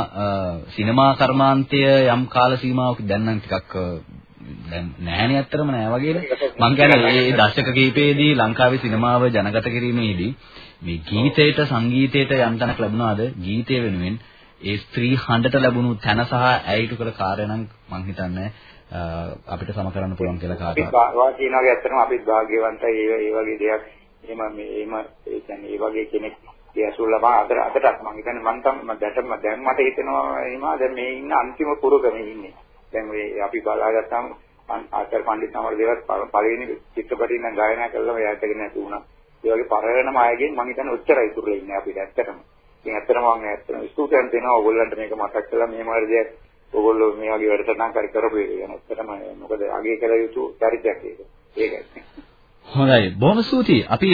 සිනමා කර්මාන්තය යම් කාල සීමාවක දැන් නම් ටිකක් දැන් නැහැනේ ඇත්තටම නෑ වගේනේ මං කියන්නේ මේ *laughs* දශක කිහිපයේදී ලංකාවේ සිනමාව ජනගත කිරීමේදී මේ ගීතයට සංගීතයට යම් තැනක් ලැබුණාද? ගීතය වෙනුවෙන් ඒ ස්ත්‍රී හඬට ලැබුණු තැන සහ ඇයිට කළ කාර්ය නම් මං හිතන්නේ අපිට සම කරන්න පුළුවන් කියලා කාටවත්. වා කියනවා ඇත්තටම අපිත් වාග්යවන්තයි ඒ වගේ දෙයක් එහෙම එහෙම ඒ කියන්නේ ඒ වගේ කෙනෙක් දියසුල් ලබා අතර අතටත් මම හිතන්නේ මම තම දැටම දැන් මට හිතෙනවා එහෙම දැන් මේ ඉන්න අන්තිම පුරුකමේ ඉන්නේ. දැන් මේ අපි බලාගත්තාම ආචාර්ය පණ්ඩිත සමරදේවත් පළවෙනි චිත්‍රපටි නම් ගායනා කළාම එයාටගෙන නැති වුණා. ඒ වගේ පරණ මායගෙන් මම හිතන්නේ ඔච්චරයි ඉතුරුලා ඉන්නේ අපිට ඇත්තටම. ඉතින් ඇත්තටම මම ඇත්තටම ස්තුතියන් දෙනවා ඕගොල්ලන්ට මේක මතක් කළා මේ මාරි දෙයක් ඕගොල්ලෝ මේ වගේ වැඩසටහන් කරි කරපු එක ගැන ඇත්තටම මොකද අගේ කළ යුතු චරිතයක් ඒක. ඒකයි. හොඳයි. බොහොම ස්තුතියි. අපි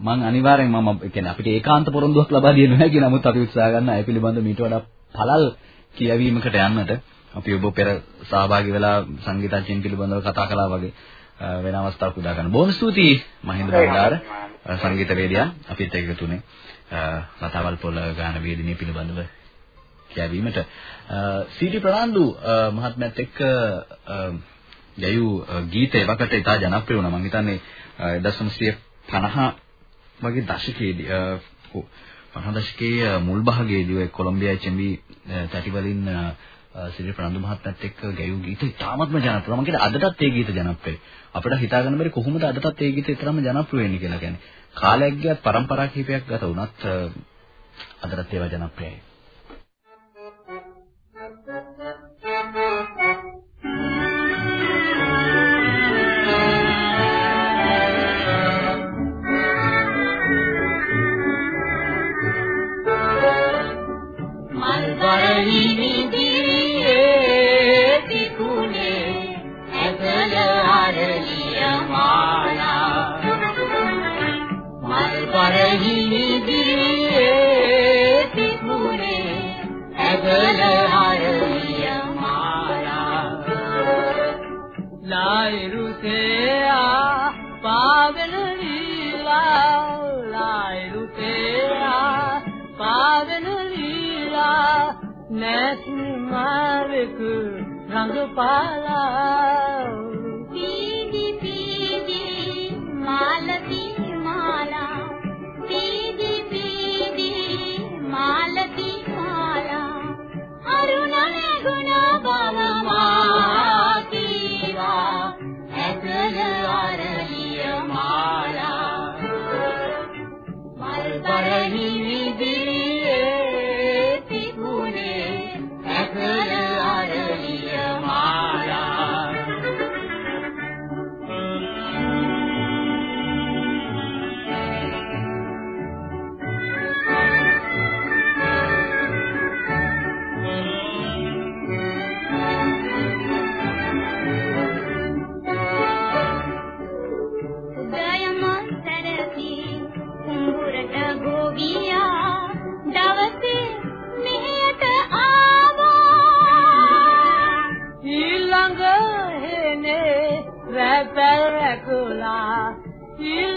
මම අනිවාර්යෙන් මම කියන්නේ අපිට ඒකාන්ත පොරොන්දුවක් ලබා දෙන්න නැහැ නමුත් අපි උත්සාහ ගන්න අය පිළිබඳ මීට වඩා පළල් කියවීමකට යන්නට අපි ඔබ පෙර සහභාගී වෙලා සංගීතඥයින් පිළිබඳව කතා කළා වගේ වෙන අවස්ථාවක් උදා ගන්න. බොහොම ස්තුතියි මහින්ද බණ්ඩාර සංගීතවේදියා අපිත් එක්ක තුනේ ලතාවල් පොළ ගාන වේදිනිය පිළිබඳව කියවීමට සීටි ප්‍රනාන්දු මහත්මයාත් එක්ක යයු ගීතේ වකට ඉතා ජනප්‍රිය වුණා මම හිතන්නේ 1950 වගේ දශකයේදී 50 දශකයේ මුල් භාගයේදී ඔය කොලොම්බියායි චෙම්බි තැටිවලින් සිරි ප්‍රනන්දු මහත්මයාත් එක්ක ගැයූ ගීත ඉතාමත්ම ජනප්‍රිය. මම කියන්නේ අදටත් ඒ ගීත ජනප්‍රියයි. අපිට හිතා ගන්න බැරි කොහොමද අදටත් ඒ ගීත තරම්ම ජනප්‍රිය වෙන්නේ කියලා කියන්නේ. කාලයක් ගියත් પરම්පරා කිහිපයක් ගත වුණත් අදටත් ඒවා ජනප්‍රියයි.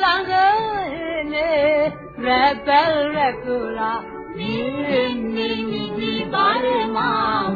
ළඟනේ රැපල් රැකුලා නින්නේ නිදි පරමා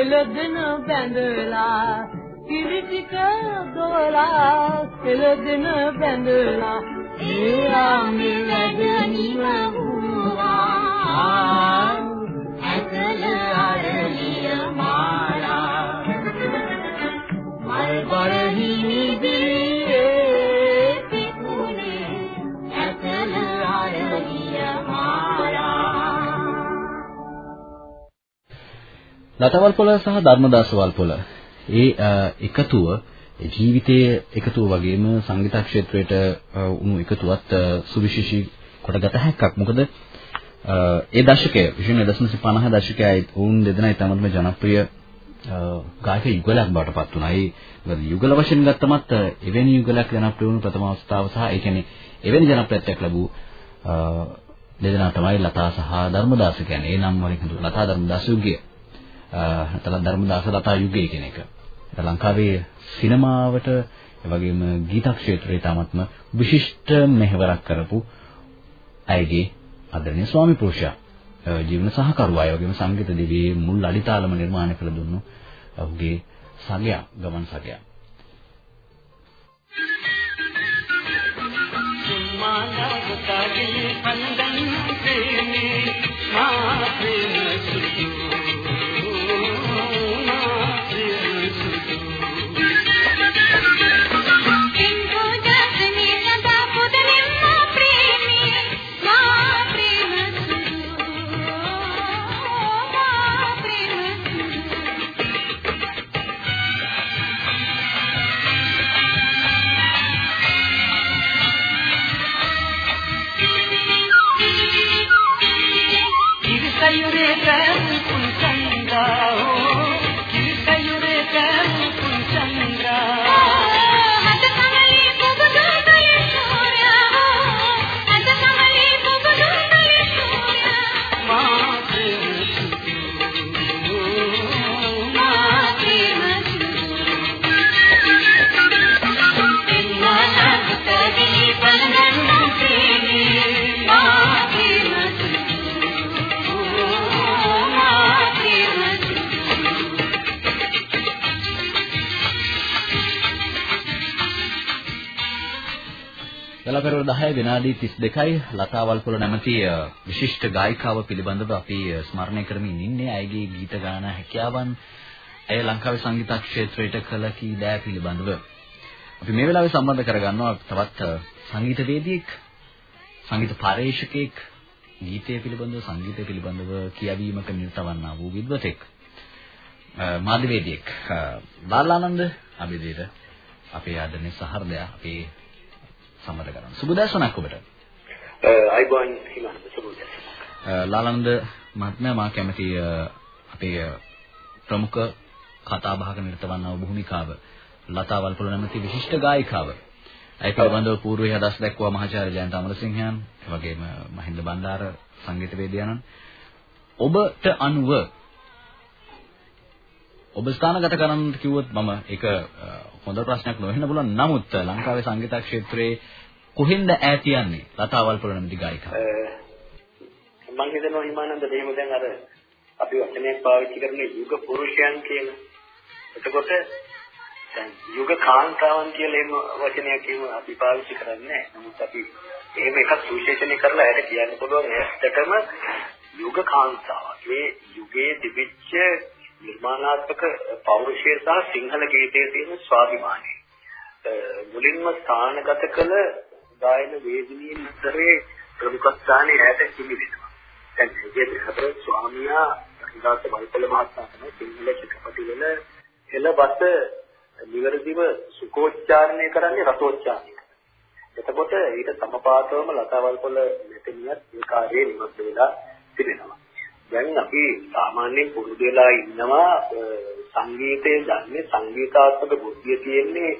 එළදෙන බැඳලා කිරිටික දොලා එළදෙන බැඳලා ඒ ආමි වැඩ නිම වූවා ලතවල් පොළ සහ ධර්මදාසවල් පොළ ඒ එකතුව ජීවිතයේ එකතුව වගේම සංගීත ක්ෂේත්‍රයට වුණු එකතුවත් සුවිශේෂී කොටගත හැක්කක්. මොකද ඒ දශකයේ විශේෂයෙන් 1950 දශකයේ වුන් දෙදෙනා ඉතාමත්ම ජනප්‍රිය ගායක යුගලක් බවට පත් වුණා. ඒ යුගල වශයෙන් ගත්තමත් එවැනි යුගලක් ජනප්‍රිය වුණු ප්‍රථම අවස්ථාව සහ ඒ කියන්නේ එවැනි ජනප්‍රියත්වයක් ලැබූ දෙදෙනා තමයි ලතා සහ ධර්මදාස කියන්නේ. ඒ නම් වලින් හඳුන්වන ලතා ධර්මදාස යුගය. නැත්නම් ධර්මදාස ලතා යුගය කියන එක. ලංකාවේ සිනමාවට එවැගේම ගීත ක්ෂේත්‍රයේ තාමත්ම විශිෂ්ට මෙහෙවරක් කරපු අයගේ ආදරණීය ස්වාමි පුරුෂයා. ජීවන සහකරුවා. ඒ වගේම සංගීත දිවියේ මුල් අඩිතාලම නිර්මාණය කළ දුන්නු ඔහුගේ සගයා ගමන් සගයා. මාලා ගතාගේ කලපරවර 10 විනාඩි 32යි ලතාවල් පොළ නැමැති විශිෂ්ට ගායිකාව පිළිබඳව අපි ස්මරණය කරමින් ඉන්නේ අයගේ ගීත ගාන හැකියාවන් ඇය ලංකාවේ සංගීත ක්ෂේත්‍රයට කළ කී දෑ පිළිබඳව අපි මේ වෙලාවේ සම්බන්ධ කරගන්නවා තවත් සංගීතවේදියෙක්, සංගීත පරේක්ෂකෙක්, ගීතය පිළිබඳව සංගීතය පිළිබඳව කියවීමක නිරතවන්නා වූ විද්වතෙක්. මාධ්‍යවේදියෙක්. බාලානන්ද අබිදේට අපේ ආදරණීය සහෘදය අපේ සම්මත කරනවා. සුබ දැසනක් ඔබට. අයිබෝන් හිමන්ත සුබ දැසනක්. ලාලන්ද මහත්මයා මා කැමති අපේ ප්‍රමුඛ කතා බහක නිරත වන්නා වූ භූමිකාව ලතා වල්පොල නැමැති විශිෂ්ට ගායිකාව. ඒ පිළිබඳව పూర్වයේ අදහස් දක්වා මහාචාර්ය ජයන්ත අමරසිංහයන්, එවැගේම මහින්ද බණ්ඩාර සංගීතවේදියාණන් ඔබට අනුව ඔබ ස්ථානගත කරන්න කිව්වොත් මම ඒක හොඳ ප්‍රශ්නයක් නොවෙන්න පුළුවන්. නමුත් ලංකාවේ සංගීත ක්ෂේත්‍රයේ කොහෙන්ද ඈත යන්නේ? ලතා වල්පොල නැමැති ගායිකාව. මම හිතනවා හිමානන්ද මෙහෙම දැන් අර අපි වචනයක් පාවිච්චි කරන යුග පුරුෂයන් කියන. එතකොට දැන් යුග කාන්තාවන් කියලා එහෙම වචනයක් එහෙම අපි පාවිච්චි කරන්නේ නමුත් අපි එහෙම එකක් සුවිශේෂණය කරලා ඇයට කියන්න පුළුවන් ඇත්තටම යුග කාන්තාවක්. මේ යුගයේ තිබිච්ච නිර්මාණාත්මක පෞරුෂය සහ සිංහල ගීතයේ තියෙන ස්වාභිමානය. මුලින්ම ස්ථානගත කළ ගායන වේදිනියෙන් අතරේ ප්‍රමුඛ ස්ථානයේ ඇයට හිමි වෙනවා. දැන් මේ හතර ස්වාමියා හිදාස වල්පල මහත්මයා තමයි සිංහල චිත්‍රපටිවල හෙළබත නිවැරදිව සුකෝච්චාරණය කරන්නේ රසෝච්චාරණය. එතකොට ඊට සමපාතවම ලතාවල්පොල මෙතනියත් ඒ කාර්යයේ නිමග්න වෙලා තිබෙනවා. දැන් අපි සාමාන්‍යයෙන් පුරුදු වෙලා ඉන්නවා සංගීතයේ දන්නේ සංගීතාත්මක බුද්ධිය තියෙන්නේ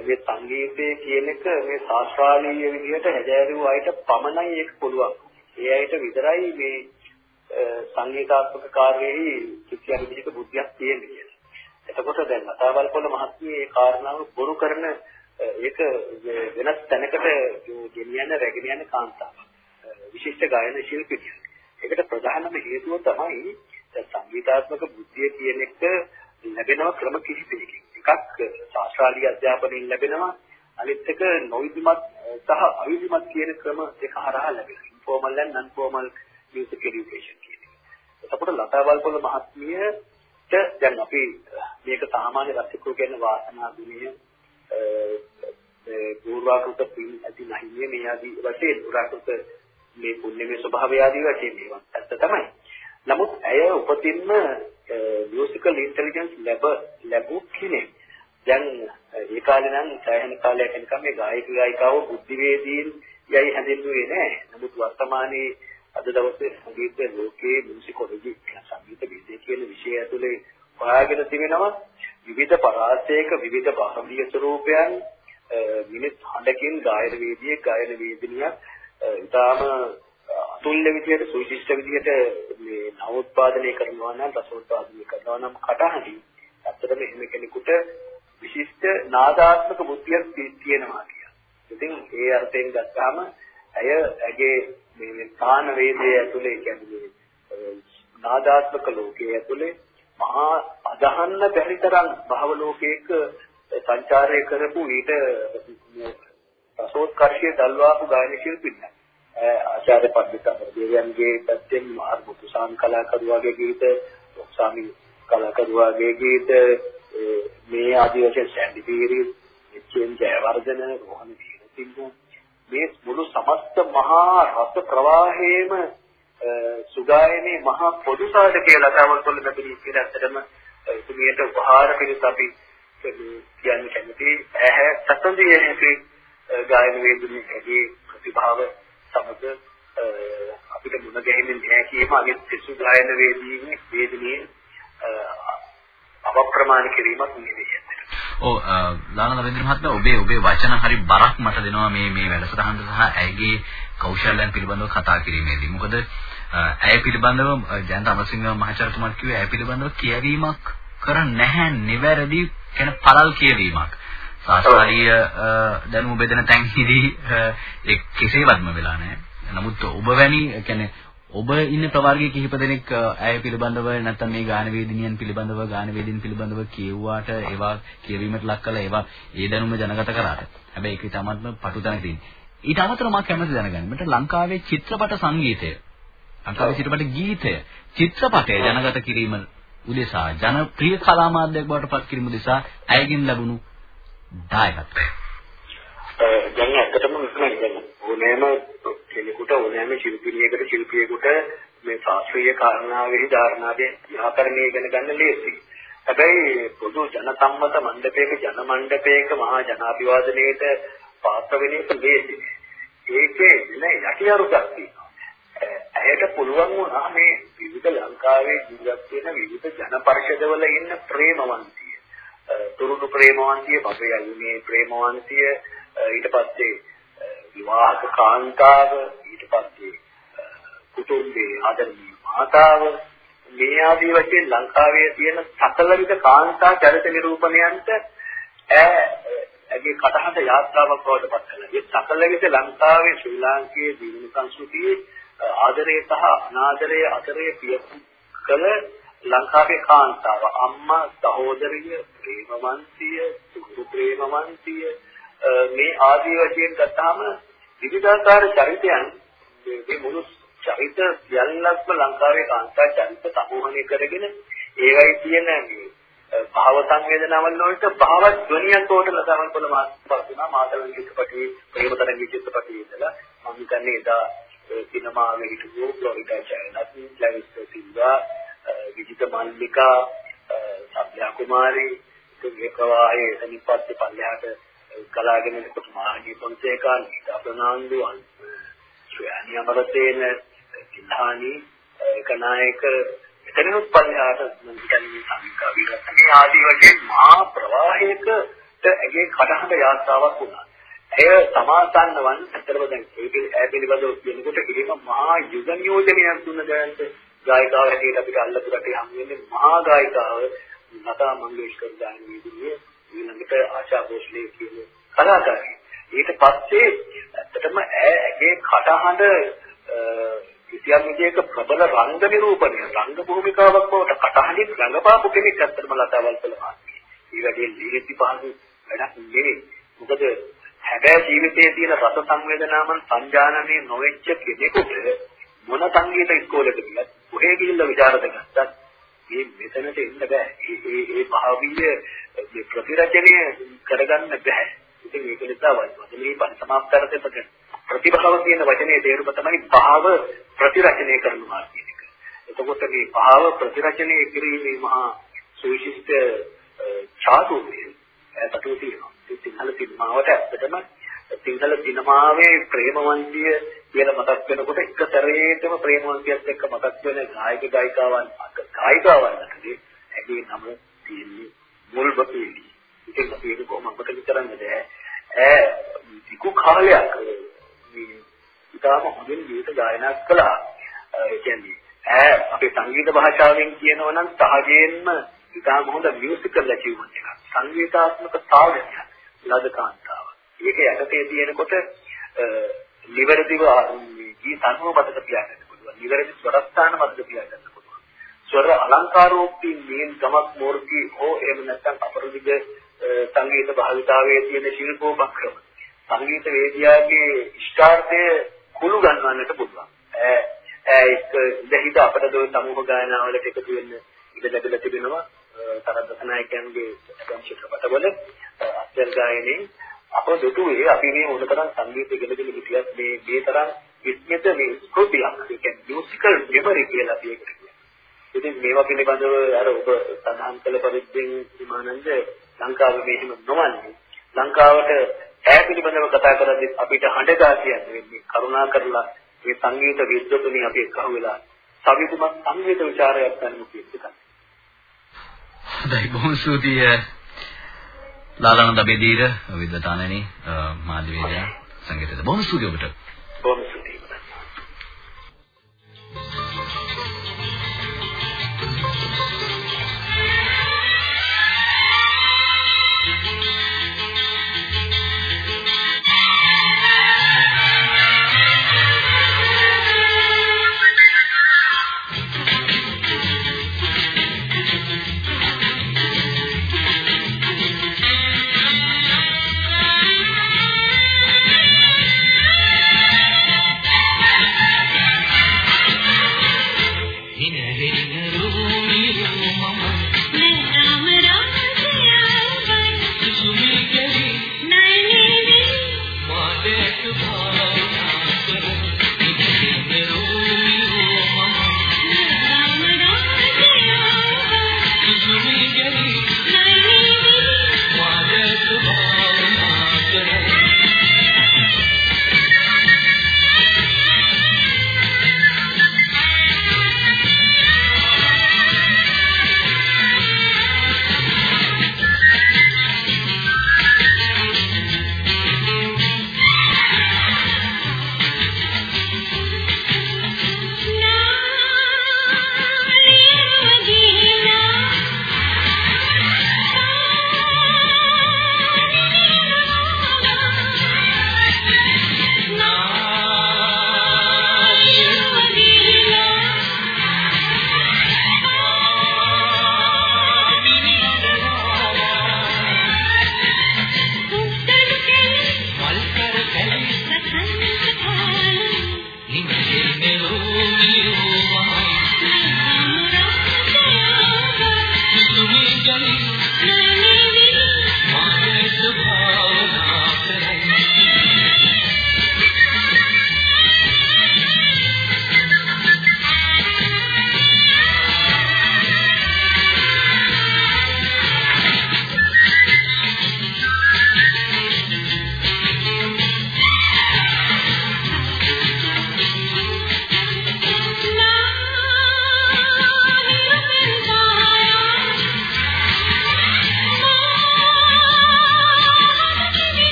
මේ සංගීතය කියන එක මේ ශාස්ත්‍රාලීය විදිහට හැදෑරුව අයට පමණයි ඒක පුළුවන්. ඒ අයට විතරයි මේ සංගීතාත්මක කාර්යයේ කිසියම් විදිහක බුද්ධියක් තියෙන්නේ කියලා. එතකොට දැන් අතාවල්පොළ මහත්මිය මේ කාරණාව බොරු කරන ඒක වෙනස් තැනකට ගෙනියන රැගෙන යන කාන්තාවක්. විශිෂ්ට ගායන ශිල්පිනියක්. ඒකට ප්‍රධානම හේතුව තමයි සංගීතාත්මක බුද්ධිය කියන එක ලැබෙනව ක්‍රම කිහිපයකින්. එකක් ශාස්ත්‍රීය අධ්‍යාපනයෙන් ලැබෙනවා අනිත් එක නොවිධිමත් සහ අවිධිමත් කියන ක්‍රම දෙක හරහා ලැබෙනවා. Informal and non formal music education කියන එක. එතකොට ලතාවල්පොළ මහත්මියට දැන් අපි මේක සාමාන්‍ය රසිකෝ කියන වාසනා ගුණය පූර්වාකෘත පින් ඇති නැහිනේ මේ ආදී වශයෙන් පුරාකෘත මේ පුණ්‍යමය ස්වභාවය ආදී වශයෙන් මේවා ඇත්ත තමයි. නමුත් ඇය උපතින්ම මියුසිකල් ඉන්ටෙලිජන්ස් ලැබ ලැබු කෙනෙක්. දැන් ඒ කාලේ නම් සෑහෙන කාලයක් යනකම් මේ ගායක ගායිකාව බුද්ධිවේදීන් යයි හැඳින්වුවේ නැහැ. නමුත් වර්තමානයේ අද දවසේ සංගීත ලෝකයේ මියුසිකොලොජි සංගීත විද්‍යාව කියන විෂය ඇතුලේ හොයාගෙන තිබෙනවා විවිධ පරාසයක විවිධ භාෂීය ස්වරූපයන් මිනිස් හඬකින් ගායන වේදියේ ගායන වේදිනියක් ඊටාම අතුල්‍ය විදියට සුවිශිෂ්ට විදියට මේ නවෝත්පාදනය කරනවා නම් රසෝත්පාදනය කරනවා නම් කටහඬි ඇත්තටම එහෙම කෙනෙකුට විශිෂ්ට නාදාත්මක බුද්ධියක් තියෙනවා කියලා. ඉතින් ඒ අර්ථයෙන් ගත්තාම ඇය ඇගේ මේ ස්ථාන වේදයේ ඇතුලේ කියන්නේ නාදාත්මක ලෝකයේ ඇතුලේ මහා අදහන්න බැරි තරම් භව ලෝකයක සංචාරය කරපු ඊට රසෝත්කර්ෂය දල්වාපු ගායන ශිල්පිනියක්. ආචාර්ය පඬිතුමා දෙවියන්ගේ පැත්තෙන් මාර්ගුතු සාම් කලාකරුවාගේ ගීත, ස්වාමි කලාකරුවාගේ ගීත මේ ආදී වශයෙන් Sandy Peiris, H M. Jayawardena, Rohana Weerasinghe මේ මුළු සමස්ත මහා රස ප්‍රවාහයේම සුගායනේ මහා පොදු සාධකයේ ලතාවල් වල ලැබෙන කියන ඇත්තටම ඉතිමියට උපහාර පිළිස අපි කියන්නේ කැමති ඇහැ සතන්දියේ හැකි ගායන වේදිකාවේ ප්‍රතිභාව සමග අපිට මුණ ගැහෙන්නේ නැහැ කියම අනිත් සිසු ගායන වේදීනේ වේදිනියේ අවප්‍රමාණ කිරීමක් නෙවෙයි. ඔව් ලාන රවීන්ද්‍ර මහත්මයා ඔබේ ඔබේ වචන හරි බරක් මට දෙනවා මේ මේ වැඩසටහන සහ ඇයගේ කෞශල්‍යයන් පිළිබඳව කතා කිරීමේදී. මොකද ඇය පිළිබඳව ජයන්ත අමරසිංහ මහචාර්යතුමාත් කිව්වේ ඇය පිළිබඳව කියවීමක් කර නැහැ නිවැරදි කියන පළල් කියවීමක්. සාස්ත්‍රීය දැනුම බෙදෙන තැන්හිදී ඒ කෙසේවත්ම වෙලා නැහැ. නමුත් ඔබ වැනි කියන්නේ ඔබ ඉන්න ප්‍රවර්ගයේ කිහිප දෙනෙක් ඇය පිළිබඳව නැත්නම් මේ ගාන වේදිනියන් පිළිබඳව ගාන වේදින් පිළිබඳව කියුවාට ඒවා කියවීමට ලක් කළා ඒවා ඒ දැනුම ජනගත කරාට. හැබැයි ඒක තමත්ම පටු තැනක තියෙනවා. ඊට අමතරව මම කැමති දැනගන්න. මට ලංකාවේ චිත්‍රපට සංගීතය, ලංකාවේ චිත්‍රපට ගීතය, චිත්‍රපටය ජනගත කිරීම උදෙසා ජනප්‍රිය කලා මාධ්‍යයක් බවට පත් කිරීම උදෙසා ඇයගෙන් ලැබුණු දායකත්වය. දැන් ඇත්තටම මෙතන දැන් ඕනෑම කෙනෙකුට ඕනෑම ශිල්පිනියකට ශිල්පියෙකුට මේ ශාස්ත්‍රීය කාරණාවෙහි ධාරණාවේ ව්‍යාකරණය ඉගෙන ගන්න ලේසියි. හැබැයි පොදු ජන සම්මත මණ්ඩපයක ජන මණ්ඩපයක මහා ජනාභිවාදනයේට පාත්‍ර වෙන එක ලේසි. ඒකේ නේ යටිඅරුකක් තියෙනවා. ඇයට පුළුවන් වුණා මේ විවිධ ලංකාවේ ජීවත් වෙන විවිධ ජන පරිෂදවල ඉන්න ප්‍රේමවන්තිය. තුරුණු ප්‍රේමවන්තිය, බබයල්ුනේ ප්‍රේමවන්තිය ඊට පස්සේ විවාහක කාන්තාව ඊට පස්සේ කුටුම්බේ ආදරණීය මාතාව මේ ආදී වශයෙන් ලංකාවේ තියෙන සකල විද කාන්තා චරිත නිරූපණයන්ට ඇගේ කටහඬ යාත්‍රාවක් බවට පත් කරනවා. ඒ සකල විද ලංකාවේ ශ්‍රී ලාංකේය දිනු සංස්කෘතියේ ආදරය සහ අනාදරය අතරේ පියපු කළ ලංකාවේ කාන්තාව. අම්මා සහෝදරිය ප්‍රේමවන්තිය සුදු ප්‍රේමවන්තිය මේ ආදී වශයෙන් ගත්තාම විවිධාකාර චරිතයන් මේ මුළු චරිත සියල්ලක්ම ලංකාවේ කාන්තා චරිත සමූහණය කරගෙන ඒවයි තියෙන මේ භාව සංවේදනාවල් වලට භාව ධ්වනියක් උඩ ලතාවන් වල මාස්පස්තුනා මාතලන් චිත්‍රපටි ප්‍රේමතරංගී චිත්‍රපටි ඉඳලා මම හිතන්නේ එදා සිනමාවේ හිටපු ෆ්ලොරිඩා චෛනත් ලැවිස් සිල්වා විජිත මල්ලිකා සබ්යා කුමාරී තුන්ගේ ප්‍රවාහයේ සනිපත්ති පල්ලෙහාට ගලාගෙන එනකොට මාගේ පොන්සේකා නීතා ප්‍රනාන්දු ශ්‍රේණි අමරසේන සිතානි ඒකනායක එතනොත් පල්ලෙහාට මම කියන්නේ සංකා විරත්නේ ආදී වශයෙන් මහා ප්‍රවාහයක ඇගේ කඩහඬ යාත්‍රාවක් වුණා. එය සමාසන්න වන් අතරව දැන් ඒකේ ඈ පිළිබඳව කියනකොට කිරීම මහා යුග නියෝජනයක් දුන්න දැනට ගායිකාව හැටියට අපිට අල්ලපු රටේ හම් වෙන්නේ මහා ගායිකාව ලතා මංගেশකර දානීදී ඊළඟට ආශා භෝස්ලේ කියන කලාකාරිය. ඊට පස්සේ ඇත්තටම ඇගේ කටහඬ කිසියම් විදිහක ප්‍රබල රංග නිරූපණය රංග භූමිකාවක් බවට කටහඬින් රඟපාපු කෙනෙක් ඇත්තටම ලතාවල් කළ මාත්‍රි. ඒ වැඩේ ලිහිති පහසු වැඩක් නෙවෙයි. මොකද හැබැයි ජීවිතයේ තියෙන රස සංවේදනාවන් සංජානනයේ නොවෙච්ච කෙනෙකුට මොන සංගීත ඉස්කෝලේට ගියත් කොහේ ගිහිල්ලා විචාරද ගත්තත් මේ මෙතනට එන්න බෑ. ඒ ඒ ඒ භාවීය මේ ප්‍රතිරචනය කරගන්න බෑ. ඉතින් ඒක නිසා වචනේ පරිසමාප්තරතේ ප්‍රතිභාව කියන වචනේ තේරුම තමයි භාව ප්‍රතිරචනය කරනවා කියන එක. එතකොට මේ භාව ප්‍රතිරචනය කිරීමේ මහා සුවිශිෂ්ට චාතුර්යය ඇත්තටම තියෙනවා. සිංහල සිනමාවට ඇත්තටම සිංහල සිනමාවේ ප්‍රේමවන්තිය කියලා මතක් වෙනකොට එක සැරේටම ප්‍රේමවන්තියත් එක්ක මතක් වෙන ගායක ගායිකාවන් ගායිකාවන් අතරේ ඇගේ නම තියෙන්නේ මුල්බ පීඩි. ඉතින් අපි ඒක කොහොම අපිට විතරන්නේ නැහැ. ඈ ටිකු කාලයක් මේ ඉතාලම හොඳින් ගීත ගායනා කළා. ඒ කියන්නේ ඈ අපේ සංගීත භාෂාවෙන් කියනවා නම් සහජයෙන්ම ඉතාලම හොඳ මියුසිකල් ඇචීව්මන්ට් එකක්. සංගීතාත්මක සාධනයක් ලද කාන්තාව. ඒක යටතේ තියෙනකොට නිවැරදිව ගී තනුව මතක තියාගන්න පුළුවන්. නිවැරදි ස්වරස්ථාන මතක තියාගන්න පුළුවන්. ස්වර අලංකාරෝක්ති මේන් ගමක් මූර්ති හෝ එහෙම නැත්නම් අපරදිග සංගීත භාවිතාවයේ තියෙන ශිල්පෝපක්‍රම. සංගීත වේදිකාවේ ඉෂ්ටාර්ථය කුළු ගන්නවන්නට පුළුවන්. ඒ ඒක දෙහිද අපට දෝ සමූහ ගායනාවලට එකතු වෙන්න ඉඩ ලැබිලා තිබෙනවා. තරද්දස නායකයන්ගේ චිත්‍රපටවල අත්‍යල් ගායනයේ අප දුටුවේ අපි මේ මොනතරම් සංගීත ඉගෙනගෙන හිටියත් මේ මේ තරම් විස්මිත මේ ස්කෘතියක් ඒ කියන්නේ මියුසිකල් මෙමරි කියලා අපි ඒකට කියනවා. ඉතින් මේවා පිළිබඳව අර ඔබ සඳහන් කළ පරිද්දෙන් විමානන්ද ලංකාවේ මෙහෙම නොවන්නේ. ලංකාවට ඈ පිළිබඳව කතා කරද්දී අපිට හඬගා කියන්නේ මේ කරුණා කරලා මේ සංගීත විද්වතුනි අපි එක්කහුව වෙලා සවිතුමත් සංගීත ਵਿਚාරයක් ගන්න කියන එක. හොඳයි බොහොම ස්තුතියි ලාලනන්ද බෙදීර විද්වතානනි මාධ්‍යවේදයා සංගීතද බොහොම ස්තුතියි ඔබට. බොහොම ස්තුතියි.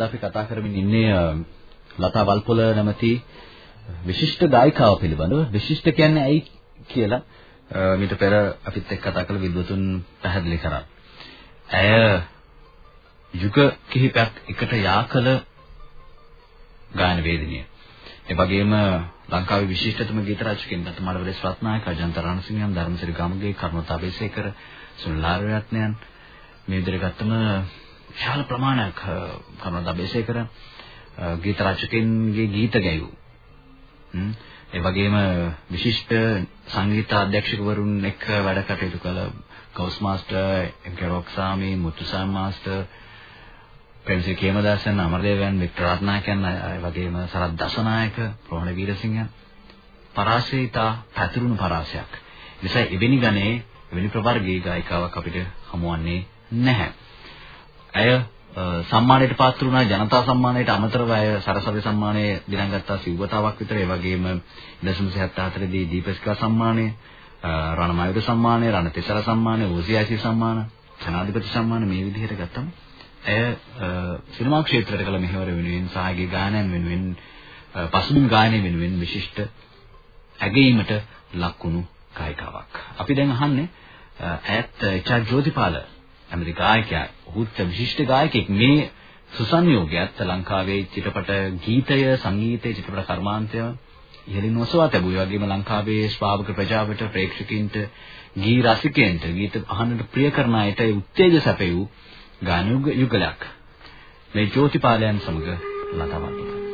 අද අපි කතා කරමින් ඉන්නේ ලතා වල්පොල නැමැති විශිෂ්ට ගායිකාව පිළිබඳව විශිෂ්ට කියන්නේ ඇයි කියලා මීට පෙර අපිත් එක්ක කතා කළ විද්වතුන් පැහැදිලි කරා. ඇය යුග කිහිපයක් එකට යා කළ ගායන වේදිනිය. ඒ වගේම ලංකාවේ විශිෂ්ටතම ගීත රචකයන් දතමලවලස් රත්නායක අජන්ත රණසිංහන් ධර්මසිරි ගමගේ කරුණතා බේසේකර සුනිල් රත්නයන් මේ විදිහට ගත්තම විශාල ප්‍රමාණයක් කරුණතා බේසේකර ගීත රචකයන්ගේ ගීත ගැයූ ඒ වගේම විශිෂ්ට සංගීත අධ්‍යක්ෂකවරුන් එක්ක වැඩ කටයුතු කළ කවුස් master M K Rocksamy Muthusamy master Premasiri කේමදාසන් අමරදේවයන් වික්ටර් රත්නායකයන් ඒ වගේම සරත් දසනායක ප්‍රෝහණ වීරසිංහ පරාසීතා පැතුරුණු පරාසයක් නිසා එවැනි ගණේ එවැනි ප්‍රවර්ගයේ ගායිකාවක් අපිට හමුවන්නේ නැහැ. ඇය සම්මානයට පාත්‍ර වුණා ජනතා සම්මානයට අමතරව අය සරසවි සම්මානය දිනන් ගත්තා සිව්වතාවක් විතර ඒ වගේම 1974 දී දීපස්කා සම්මානය රණමයුර සම්මානය රණතිසර සම්මානය ඕසියාසි සම්මාන ජනාධිපති සම්මාන මේ විදිහට ගත්තම ඇය සිනමා ක්ෂේත්‍රයට කළ මෙහෙවර වෙනුවෙන් සහායකී ගායනයන් වෙනුවෙන් පසුබිම් ගායනය වෙනුවෙන් විශිෂ්ට ඇගීමට ලක්වුණු ගායිකාවක්. අපි දැන් අහන්නේ ඇයත් එච්.ආර්. ජෝතිපාල ඇමරිකානු ගායකයා. ඔහුත් විශිෂ්ට ගායකයෙක්. මේ සුසංයෝගයත් ලංකාවේ චිත්‍රපට ගීතය, සංගීතය, චිත්‍රපට කර්මාන්තය ඉහළින් ඔසවා තිබුණා. ඒ වගේම ලංකාවේ ශ්‍රාවක ප්‍රජාවට, ප්‍රේක්ෂකින්ට, ගී රසිකයන්ට ගීත අහන්නට ප්‍රිය කරන අයට උත්තේජ සැපයූ ගාන යුගලයක්. මේ ජෝතිපාලයන් සමග ලතාවත්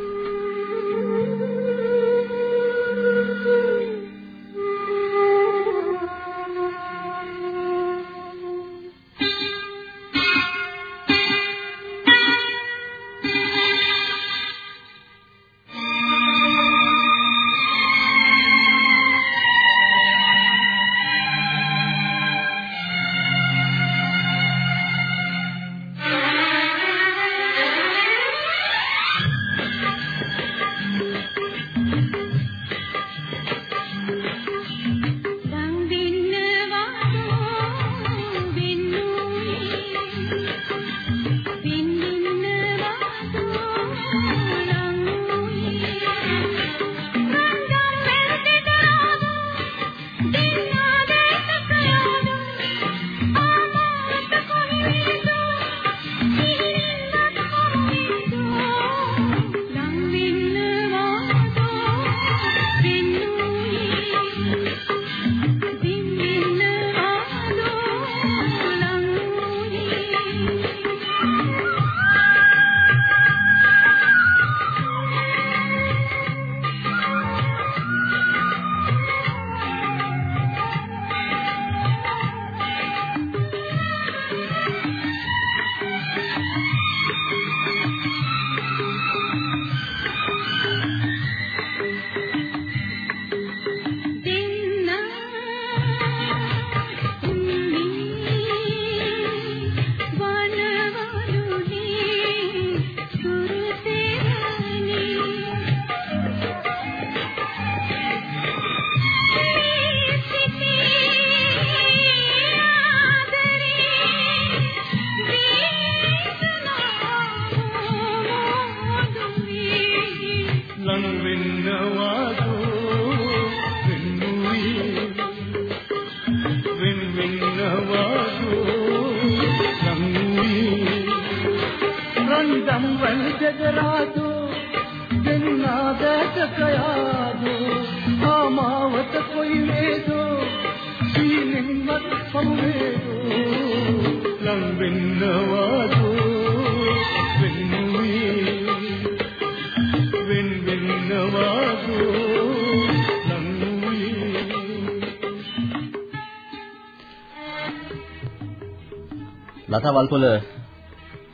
ලතා වල්පොල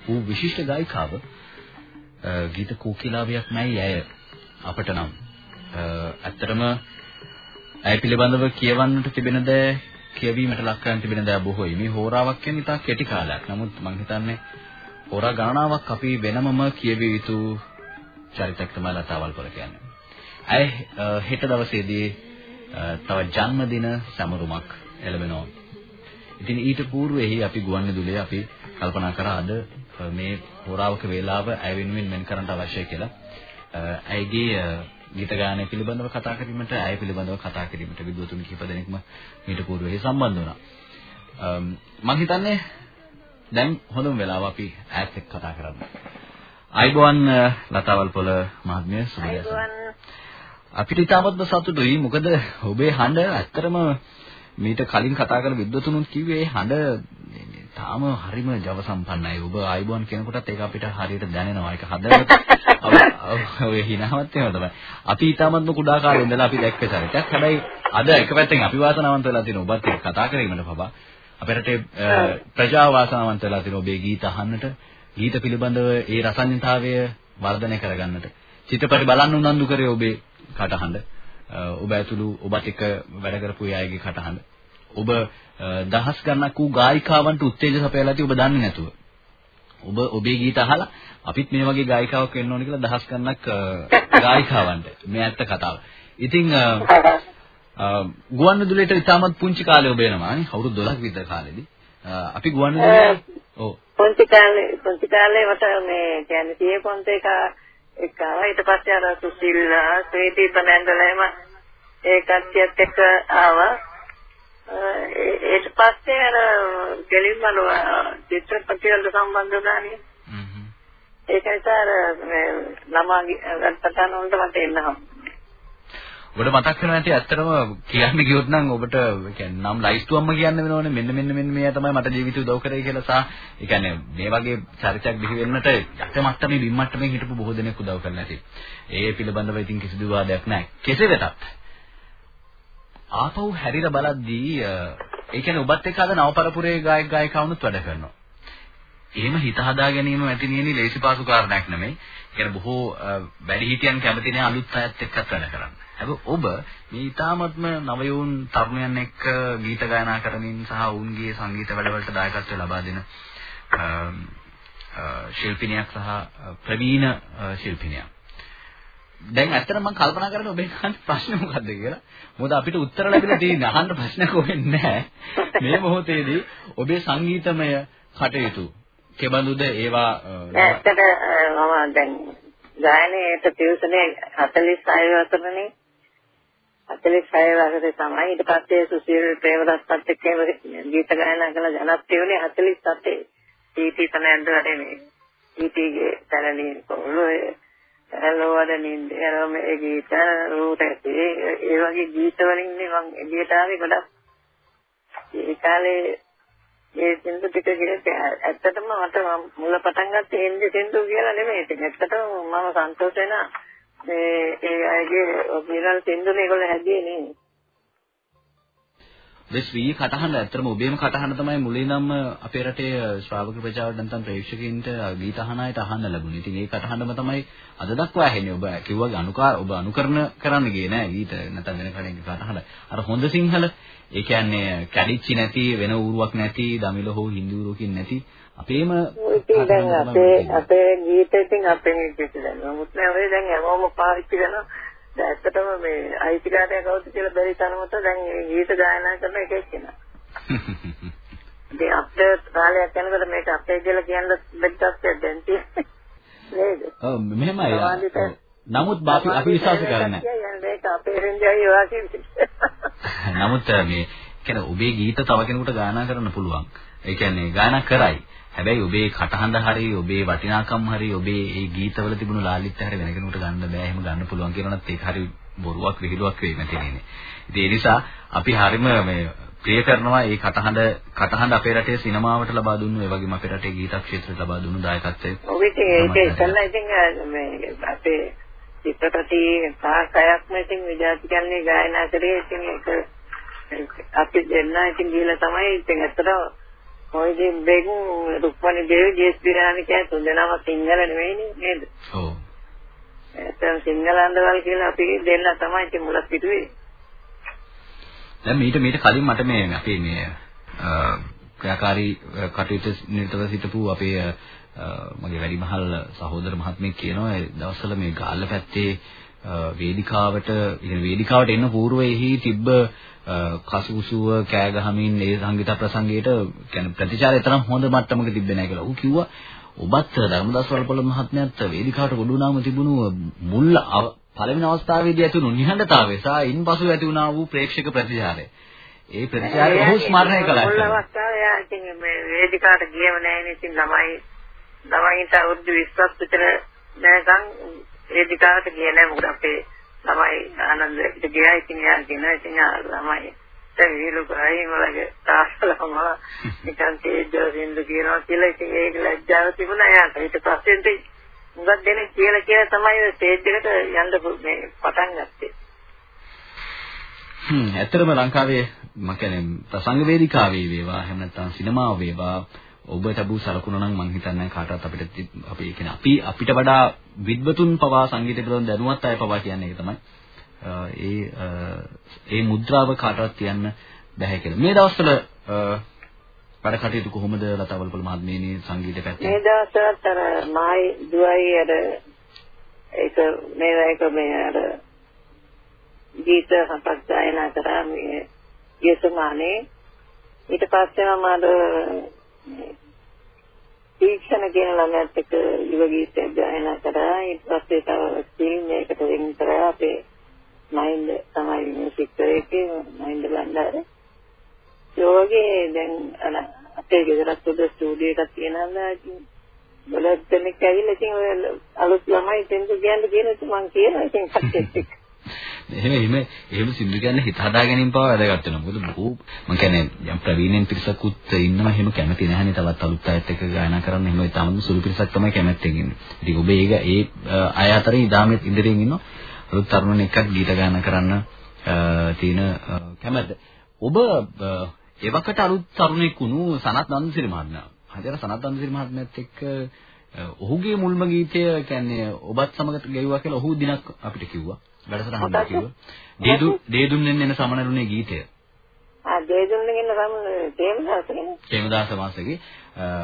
වූ විශිෂ්ට ගායිකාව අ, ගීත කෝකිලාවයක් නැයි ඇය අපට නම් අ, ඇත්තටම ඇය පිළිබඳව කියවන්නට තිබෙන දෑ කියවීමට ලක් කරන් තිබෙන දෑ බොහෝයි. මේ හෝරාවක් කියන්නේ ඉතා කෙටි කාලයක්. නමුත් මම හිතන්නේ හෝරා ගණනාවක් අපි වෙනමම කියවිය යුතු චරිතයක් තමයි ලතා වල්පොල කියන්නේ. ඇය අ, හෙට දවසේදී අ, තව ජන්මදින සමරුමක් එළඹෙනවා. ඉතින් ඊට పూర్වෙහි අපි ගුවන්විදුලියේ අපි කල්පනා කරා අද මේ හොරාවක වේලාව ඇය වෙනුවෙන් මෙන් කරන්න අවශ්‍යයි කියලා. ඇයගේ ගීත ගායනය පිළිබඳව කතා කිරීමට ඇය පිළිබඳව කතා කිරීමට විද්වතුන් කිහිප දෙනෙක්ම මීට పూర్වෙහි සම්බන්ධ වුණා. මම හිතන්නේ දැන් හොඳම වෙලාව අපි ඈත් එක්ක කතා කරන්න. අයිබෝන් ලතාවල් පොළ මහත්මිය සුභය. අපිට ඉතාමත්ම සතුටුයි මොකද ඔබේ හඬ ඇත්තටම මීට කලින් කතා කරන විද්වතුනුත් කිව්වේ හඬ තාම හරිම ජව සම්පන්නයි. ඔබ ආයිබෝන් කියනකොටත් ඒක අපිට හරියට දැනෙනවා. ඒක හදවත *laughs* ඔය හිනාවත් එහෙම තමයි. අපි ඊටමත්ම කුඩා කාලේ ඉඳලා අපි දැක්ක චරිතයක්. හැබැයි අද එක පැත්තෙන් අපි වාසනාවන්ත වෙලා තියෙන ඔබත් එක්ක කතා කිරීමට පවා අපේ රටේ ප්‍රජා වාසනාවන්ත වෙලා තියෙන ඔබේ ගීත අහන්නට, ගීත පිළිබඳව ඒ රසඥතාවය වර්ධනය කරගන්නට. චිත්‍රපටි බලන්න උනන්දු කරේ ඔබේ කටහඬ. ඔබ ඇතුළු ඔබත් එක්ක වැඩ කරපු අයගේ කටහඬ. ඔබ දහස් ගණනක් වූ ගායිකාවන්ට උත්තේජ සපයලා තියෙ ඔබ දන්නේ නැතුව. ඔබ ඔබේ ගීත අහලා අපිත් මේ වගේ ගායිකාවක් වෙන්න ඕනේ කියලා දහස් ගණනක් ගායිකාවන්ට මේ ඇත්ත කතාව. ඉතින් ගුවන්විදුලියට ඉතාමත් පුංචි කාලේ ඔබ එනවා නේ අවුරුදු 12ක විතර කාලෙදී. අපි ගුවන්විදුලියේ ඔව් පුංචි කාලේ පුංචි කාලේ මට මේ කියන්නේ සිය පොන්ත එක ආවා ඊට පස්සේ අර සුසිල් ස්වේදී පනන්දලේම ඒ කට්ටියත් එක්ක ආවා. ඊට පස්සේ අර කෙලින්ම චිත්‍රපටි වලට සම්බන්ධ වුණානේ ඒක නිසා අර ළමා ගත්තටන වලට මට එන්න හම්බුනේ ඔබට මතක් වෙනවා ඇති ඇත්තටම කියන්න ගියොත් නම් ඔබට කියන්නේ නම් ලයිස්තුවම්ම කියන්න වෙනවනේ මෙන්න මෙන්න මෙන්න මෙයා තමයි මට ජීවිතය උදව් කරේ කියලා සහ ඒ කියන්නේ මේ වගේ චරිතයක් බිහි වෙන්නට යට මට්ටමේ බිම් මට්ටමේ හිටපු බොහෝ දෙනෙක් උදව් කරලා නැති. ඒ පිළිබඳව ඉතින් කිසිදු වාදයක් නැහැ. කෙසේ වෙතත් ආපහු හැරිලා බලද්දී ඒ කියන්නේ ඔබත් එක්ක අද නවපරපුරේ ගායක ගායිකාවුනුත් වැඩ කරනවා. එහෙම හිත හදා ගැනීම ඇති නියනි ලේසි පාසු කාරණයක් නෙමෙයි. කියන්නේ බොහෝ වැඩිහිටියන් කැමති නැහැ අලුත් අයත් එක්කත් වැඩ කරන්න. හැබැයි ඔබ මේ ඊ타මත්ම නවයෝන් තරුණයන් එක්ක ගීත ගායනා කරමින් සහ ඔවුන්ගේ සංගීත වැඩවලට දායකත්වය ලබා දෙන ශිල්පිනියක් සහ ප්‍රවීණ ශිල්පිනියක්. දැන් ඇත්තට මම කල්පනා කරන්නේ ඔබේ අහන්න ප්‍රශ්නේ මොකද්ද කියලා. මොකද අපිට උත්තර ලැබිලා තියෙන අහන්න ප්‍රශ්නයක් වෙන්නේ නැහැ. *laughs* මේ මොහොතේදී ඔබේ සංගීතමය කටයුතු කෙබඳුද ඒවා ඇත්තට මම දැන් ගායනයේට තියුසනේ 46 වසරනේ. 46 වසරේ තමයි. ඊට පස්සේ සුසිල් ප්‍රේමදත්තත් එක්ක ගීත ගායනා කළ ජනප්‍රිය වුණේ 47 ටීටී තනන්ද වැඩනේ ටීටීගේ තනලින් කොළොය එළවද නින්ද එළම ඒ ගීත රූට ඒ වගේ ගීත වලින් මම එළියට ආවේ ගොඩක්. ඒ කාලේ ඒ සින්දු ටික කියන්නේ ඇත්තටම මට මුල පටන් ගත්තේ හින්දි සින්දු කියලා නෙමෙයි. ඒක ඇත්තටම මම සන්තෝෂ වෙන මේ ඒ අයගේ විරල් සින්දුනේ ඒගොල්ලෝ හැදුවේ නේ. මේ ශ්‍රී කටහඬ ඇත්තටම ඔබේම කටහඬ තමයි මුලින්ම අපේ රටේ ශ්‍රාවක ප්‍රජාවට නැත්නම් ප්‍රේක්ෂකයින්ට ගීත අහන අයට අහන්න ලැබුණේ. ඉතින් ඒ කටහඬම තමයි අද දක්වා ඇහෙන්නේ. ඔබ කිව්වාගේ අනුකාර ඔබ අනුකරණ කරන්න ගියේ නෑ ගීත නැත්නම් වෙන කෙනෙක්ගේ කටහඬ. අර හොඳ සිංහල ඒ කියන්නේ කැඩිච්චි නැති වෙන ඌරුවක් නැති දමිළ හෝ හින්දි ඌරුවකින් නැති අපේම අපේ අපේ ගීත ඉතින් අපේ ගීත දැන් නමුත් නෑ ඔය දැන් හැමෝම පාවිච්චි කරනවා ඇත්තටම මේ අයිතිකාරය කවුද කියලා බැරි තරමට දැන් මේ ගීත ගායනා කරන එක එක්කෙනා. *laughs* ඉතින් අපේ කාලයක් යනකොට මේක අපේ කියලා කියන්න බෙද්දක් දැන් තියෙන්නේ. නේද? ඔව් මෙහෙමයි. නමුත් අපි අපි විශ්වාස කරන්නේ මේක අපේ රෙන්ජයි වාසිය. *laughs* නමුත් මේ කියන්නේ ඔබේ ගීත තව කෙනෙකුට ගායනා කරන්න පුළුවන්. ඒ කියන්නේ ගායනා කරයි. හැබැයි ඔබේ කටහඬ හරි ඔබේ වටිනාකම් හරි ඔබේ ඒ ගීතවල තිබුණු ලාලිත්‍ය හරි වෙන කෙනෙකුට ගන්න බෑ එහෙම ගන්න පුළුවන් කියනොත් ඒක හරි බොරුවක් විහිළුවක් වෙයි මැතිනේ. ඉතින් ඒ නිසා අපි හරිම මේ ප්‍රිය කරනවා මේ කටහඬ කටහඬ අපේ රටේ සිනමාවට ලබා දුන්නු ඒ වගේම අපේ රටේ ගීත ක්ෂේත්‍රයට ලබා දුන්නු දායකත්වය. ඔව් ඉතින් ඒක ඉස්සල්ලා ඉතින් මේ අපේ චිත්‍රපටි සාකයක්ම ඉතින් විජාතිකන්නේ ගායනා කරේ ඉතින් ඒක අපි දෙන්න ඉතින් ගිහලා තමයි ඉතින් ඇත්තට ඉතින් බෙන් රුක්මනි දේවි ජේස්පිරානි කියන තුන්දෙනාම සිංහල නෙවෙයිනේ නේද? ඔව්. එතන සිංහල අන්දවල් කියලා අපි දෙන්න තමයි ඉතින් මුලක් පිටුවේ. දැන් මීට මීට කලින් මට මේ අපේ මේ ක්‍රියාකාරී කටයුතු නිරතව සිටපු අපේ මගේ වැඩිමහල් සහෝදර මහත්මයෙක් කියනවා ඒ දවස්වල මේ ගාල්ල පැත්තේ වේදිකාවට ඉතින් වේදිකාවට එන්න పూర్වයේහි තිබ්බ කසුසුව කෑ ගහමින් ඒ සංගීත ප්‍රසංගයට කියන්නේ ප්‍රතිචාරය තරම් හොඳ මට්ටමක තිබ්බේ නැහැ කියලා. ඌ කිව්වා ඔබත් ධර්මදාස් වලපොළ මහත්මයාත් වේදිකාවට ගොඩ වුණාම තිබුණු මුල් පළවෙනි අවස්ථාවේදී ඇති වුණු නිහඬතාවය සහ ඉන්පසු ඇති වුණා වූ ප්‍රේක්ෂක ප්‍රතිචාරය. ඒ ප්‍රතිචාරය ඔහු ස්මරණය කළා. මුල් අවස්ථාවේ යා ඉතින් මේ වේදිකාවට ගියම නැහැ නේ ඉතින් ළමයි ළමයින්ට අවුරුදු 20ක් විතර නැසන් වේදිකාවට ගියේ නැහැ මොකද අපේ ළමයි ආනන්දට ගියා. ඉතින් යා කියන ඉතින් ළමයි තේවිලු ගායි මලගේ තාස්සලම නිකන් තේජසින්ද කියනවා කියලා. ඉතින් ඒක ලැජ්ජාව තිබුණා. යාට ඊට පස්සේ ඉතින් මුගක් දෙනෙක් කියලා කියලා තමයි ස්ටේජ් එකට යන්න මේ පටන් ගත්තේ. හ්ම්. ඇත්තටම ලංකාවේ මම කියන්නේ ප්‍රසංග වේදිකාවේ වේවා එහෙම නැත්නම් සිනමාව වේවා ඔබ තබූ සලකුණ නම් මම හිතන්නේ කාටවත් අපිට අපි කියන්නේ අපි අපිට වඩා විද්වතුන් පවා සංගීත පිළිබඳ දැනුවත් අය පවා කියන්නේ ඒක තමයි. ඒ ඒ මුද්‍රාව කාටවත් කියන්න බැහැ කියලා. මේ දවස්වල වැඩ කටයුතු කොහොමද ලතාවල්පොළ මහත්මියනි සංගීත පැත්තේ? මේ දවස්වලත් අර මායි දුවයි අර ඒක මේ ඒක මේ අර ගීත හතක් ගායනා කරා මේ යසමානේ ඊට පස්සේ මම අර තීක්ෂණ කියන ළමයාත් එක්ක යුව ගීතයක් ගායනා කරා. ඊට පස්සේ තව ෆිල්ම් එකකට වෙන් කරා. අපේ මයින්ඩ් තමයි මියුසික් කරේ මයින්ඩ් බණ්ඩාර. ඒ වගේ දැන් අර අපේ ගෙදරත් උඩ ස්ටුඩියෝ එකක් තියෙනවා ඉතින් බලත් දෙනෙක් ඇවිල්ලා ඉතින් ඔය අලුත් ළමයි දෙන්න කියන්න කියන ඉතින් මං කියනවා. ඉතින් කට්ටියත් එක්ක එහෙම එහෙම එහෙම සින්දු කියන්නේ හිත හදා ගැනීම පවා වැදගත් වෙනවා. මොකද බොහෝ මම කියන්නේ යම් ප්‍රවීණෙන් පිරිසකුත් ඉන්නවා එහෙම කැමති නැහැනේ තවත් අලුත් අයත් එක්ක ගායනා කරන්න. එහෙම තමම සුළු පිරිසක් තමයි කැමැත්තෙන් ඉන්නේ. ඉතින් ඔබ ඒක ඒ අය අතරින් ඉදාමෙත් ඉදිරියෙන් ඉන්නවා. අලුත් තරුණ එක්ක ගීත ගායනා කරන්න තියෙන කැමැත්ත. ඔබ එවකට අලුත් තරුණෙක් වුණු සනත් නන්දසිරි මහත්මයා. හදිහර සනත් නන්දසිරි මහත්මයාත් එක්ක ඔහුගේ මුල්ම ගීතය කියන්නේ ඔබත් සමග ගෙවුවා කියලා ඔහු දිනක් අපිට කිව්වා. වැඩසටහනක් කිව්වා. දේදු දේදුන්නෙන් එන සමනරුනේ ගීතය. ආ දේදුන්නෙන් එන සමන තේමදාසනේ. තේමදාස මාසගේ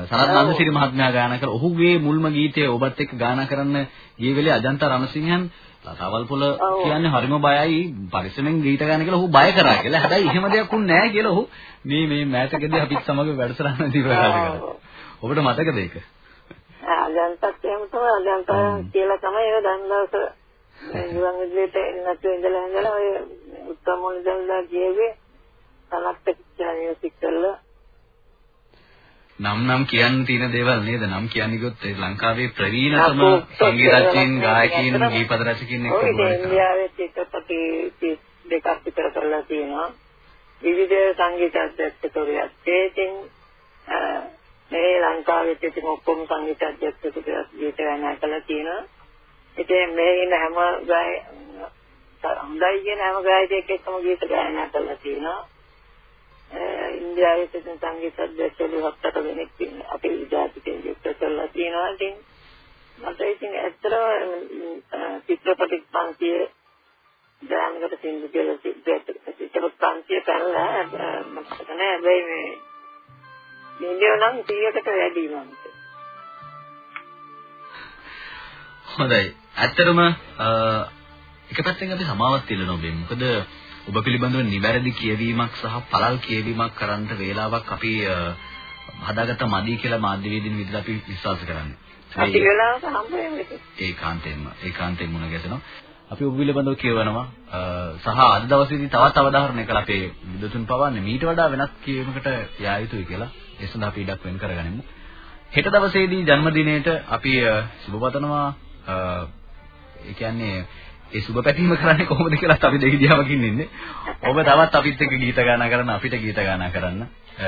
සනත් නන්දසිරි මහත්මයා ගායනා කළ ඔහුගේ මුල්ම ගීතය ඔබත් එක්ක ගායනා කරන්න ගිය වෙලේ අජන්ත රණසිංහන් ලතාවල්පොළ කියන්නේ හරිම බයයි පරිස්සමෙන් ගීත ගායනා කියලා ඔහු බය කරා කියලා. හැබැයි එහෙම දෙයක් උන්නේ නැහැ කියලා ඔහු මේ මේ මෑතකදී අපිත් සමග වැඩසටහන දීලා කරා. ඔබට මතකද ඒක? අජන්තත් එහෙම තමයි අජන්ත කියලා තමයි ඒක දන්දවස නිවන් විදියට නැතුව ඉඳලා ඉඳලා ඔය උත්තම මොනිදල්ලා කියවේ තනත් මියුසික් කරලා නම් නම් කියන්න තියෙන දේවල් නේද? නම් කියන්නේ ගොත් ලංකාවේ ප්‍රවීණතම සංගීතඥයින් ගායකයින් ගීපද රචකින් එක්ක ඉන්දියාවේ චිත්‍රපටි දෙකක් විතර කරලා තියෙනවා. විවිධ සංගීතඥයෙක්තුරියක් ඒකින් මේ ලංකාවේ තියෙන ඔක්කොම සංගීතඥයෙක්තුරියක් ගීත ගායනා කළා තියෙනවා ඉතින් මේ ඉන්න හැම ගාය හොඳයි කියන හැම ගායකයෙක් එක්කම ගීත ගායනා කරලා තියෙනවා. ඉන්දියාවේ තියෙන සංගීත අධ්‍යක්ෂකලු හත්තට දෙනෙක් ඉන්නේ. අපි විද්‍යාර්ථීන් එක්ක කරලා තියෙනවා. ඉතින් මට ඉතින් ඇත්තටම චිත්‍රපටි පන්තියේ ගානකට සින්දු කියලා චිත්‍රපට පන්තියේ පැනලා මට නෑ හැබැයි මේ මිලියන නම් 100කට වැඩි මන්ට. හොඳයි. ඇත්තටම එක පැත්තෙන් අපි සමාවක් ඉල්ලනවා ඔබෙන්. මොකද ඔබ පිළිබඳව නිවැරදි කියවීමක් සහ පළල් කියවීමක් කරන්න වේලාවක් අපි හදාගත්ත මදි කියලා මාධ්‍යවේදීන් විදිහට අපි විශ්වාස කරන්නේ. අපි වෙලාවක හම්බ වෙන්නේ. ඒකාන්තයෙන්ම ඒකාන්තයෙන් මුණ ගැසෙනවා. අපි ඔබ පිළිබඳව කියවනවා සහ අද දවසේදී තවත් අවධාරණයක් කළා අපේ විද්වතුන් පවන්නේ මීට වඩා වෙනස් කියවීමකට යා යුතුයි කියලා ඒ සඳහා අපි ඉඩක් වෙන් කරගනිමු. හෙට දවසේදී ජන්මදිනයේට අපි සුබ පතනවා ඒ කියන්නේ ඒ සුබ පැතීම කරන්නේ කොහොමද කියලාත් අපි දෙක දිහාවකින් ඉන්නේ. ඔබ තවත් අපිත් එක්ක ගීත ගායනා කරන්න අපිට ගීත ගායනා කරන්න.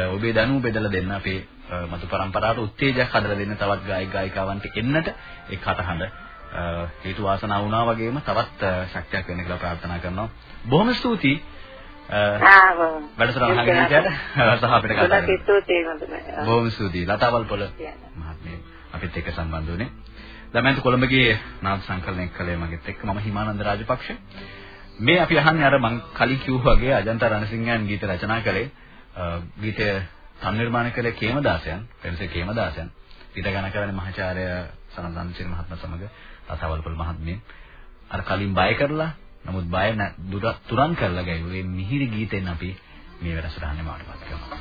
ඔබේ දැනුම බෙදලා දෙන්න අපේ මතු පරම්පරාවට උත්තේජයක් හදලා දෙන්න තවත් ගායක ගායිකාවන්ට එන්නට ඒ කටහඬ හේතු වාසනා වුණා වගේම තවත් ශක්තියක් වෙන්න කියලා ප්‍රාර්ථනා කරනවා. බොහොම ස්තුතියි. වැඩසටහන අහගෙන ඉන්නට සහ අපිට කතා කරන්න. බොහොම ස්තුතියි. ලතාවල්පොළ මහත්මිය අපිත් එක්ක සම්බන්ධ වුණේ. ළමයන්ට කොළඹගේ නාද සංකලනය කළේ මගෙත් එක්ක මම හිමානන්ද රාජපක්ෂ. මේ අපි අහන්නේ අර මං කලින් කිව්වා වගේ අජන්ත රණසිංහයන් ගීත රචනා කළේ ගීතය සංනිර්මාණය කළේ කේමදාසයන්, පෙරසේ කේමදාසයන්. ගීත ගාන කරන්නේ මහාචාර්ය සනන්දන්සිරි මහත්මයා සමග ලතාවල්පොළ මහත්මිය. අර කලින් බය කරලා නමුත් බය තුරන් කරලා ගියුවේ මිහිරි ගීතෙන් අපි මේ වැඩසටහනේ මාටපත් කරනවා.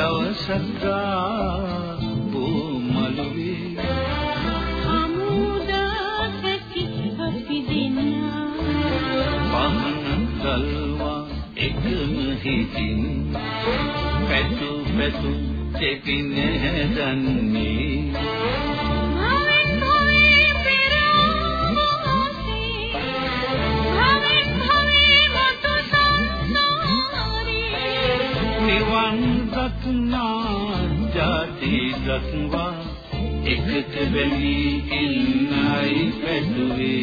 දවසක් බොමලුවේ හමුදාසකි අපි දෙන්නා පහන ගල්වා එකම හිතින් පැතු පැතු දෙකින් හැදන්නේ භවෙන් දක්නා ජාති දක්වා එකට බැඳී ඉන්නයි පැතුවේ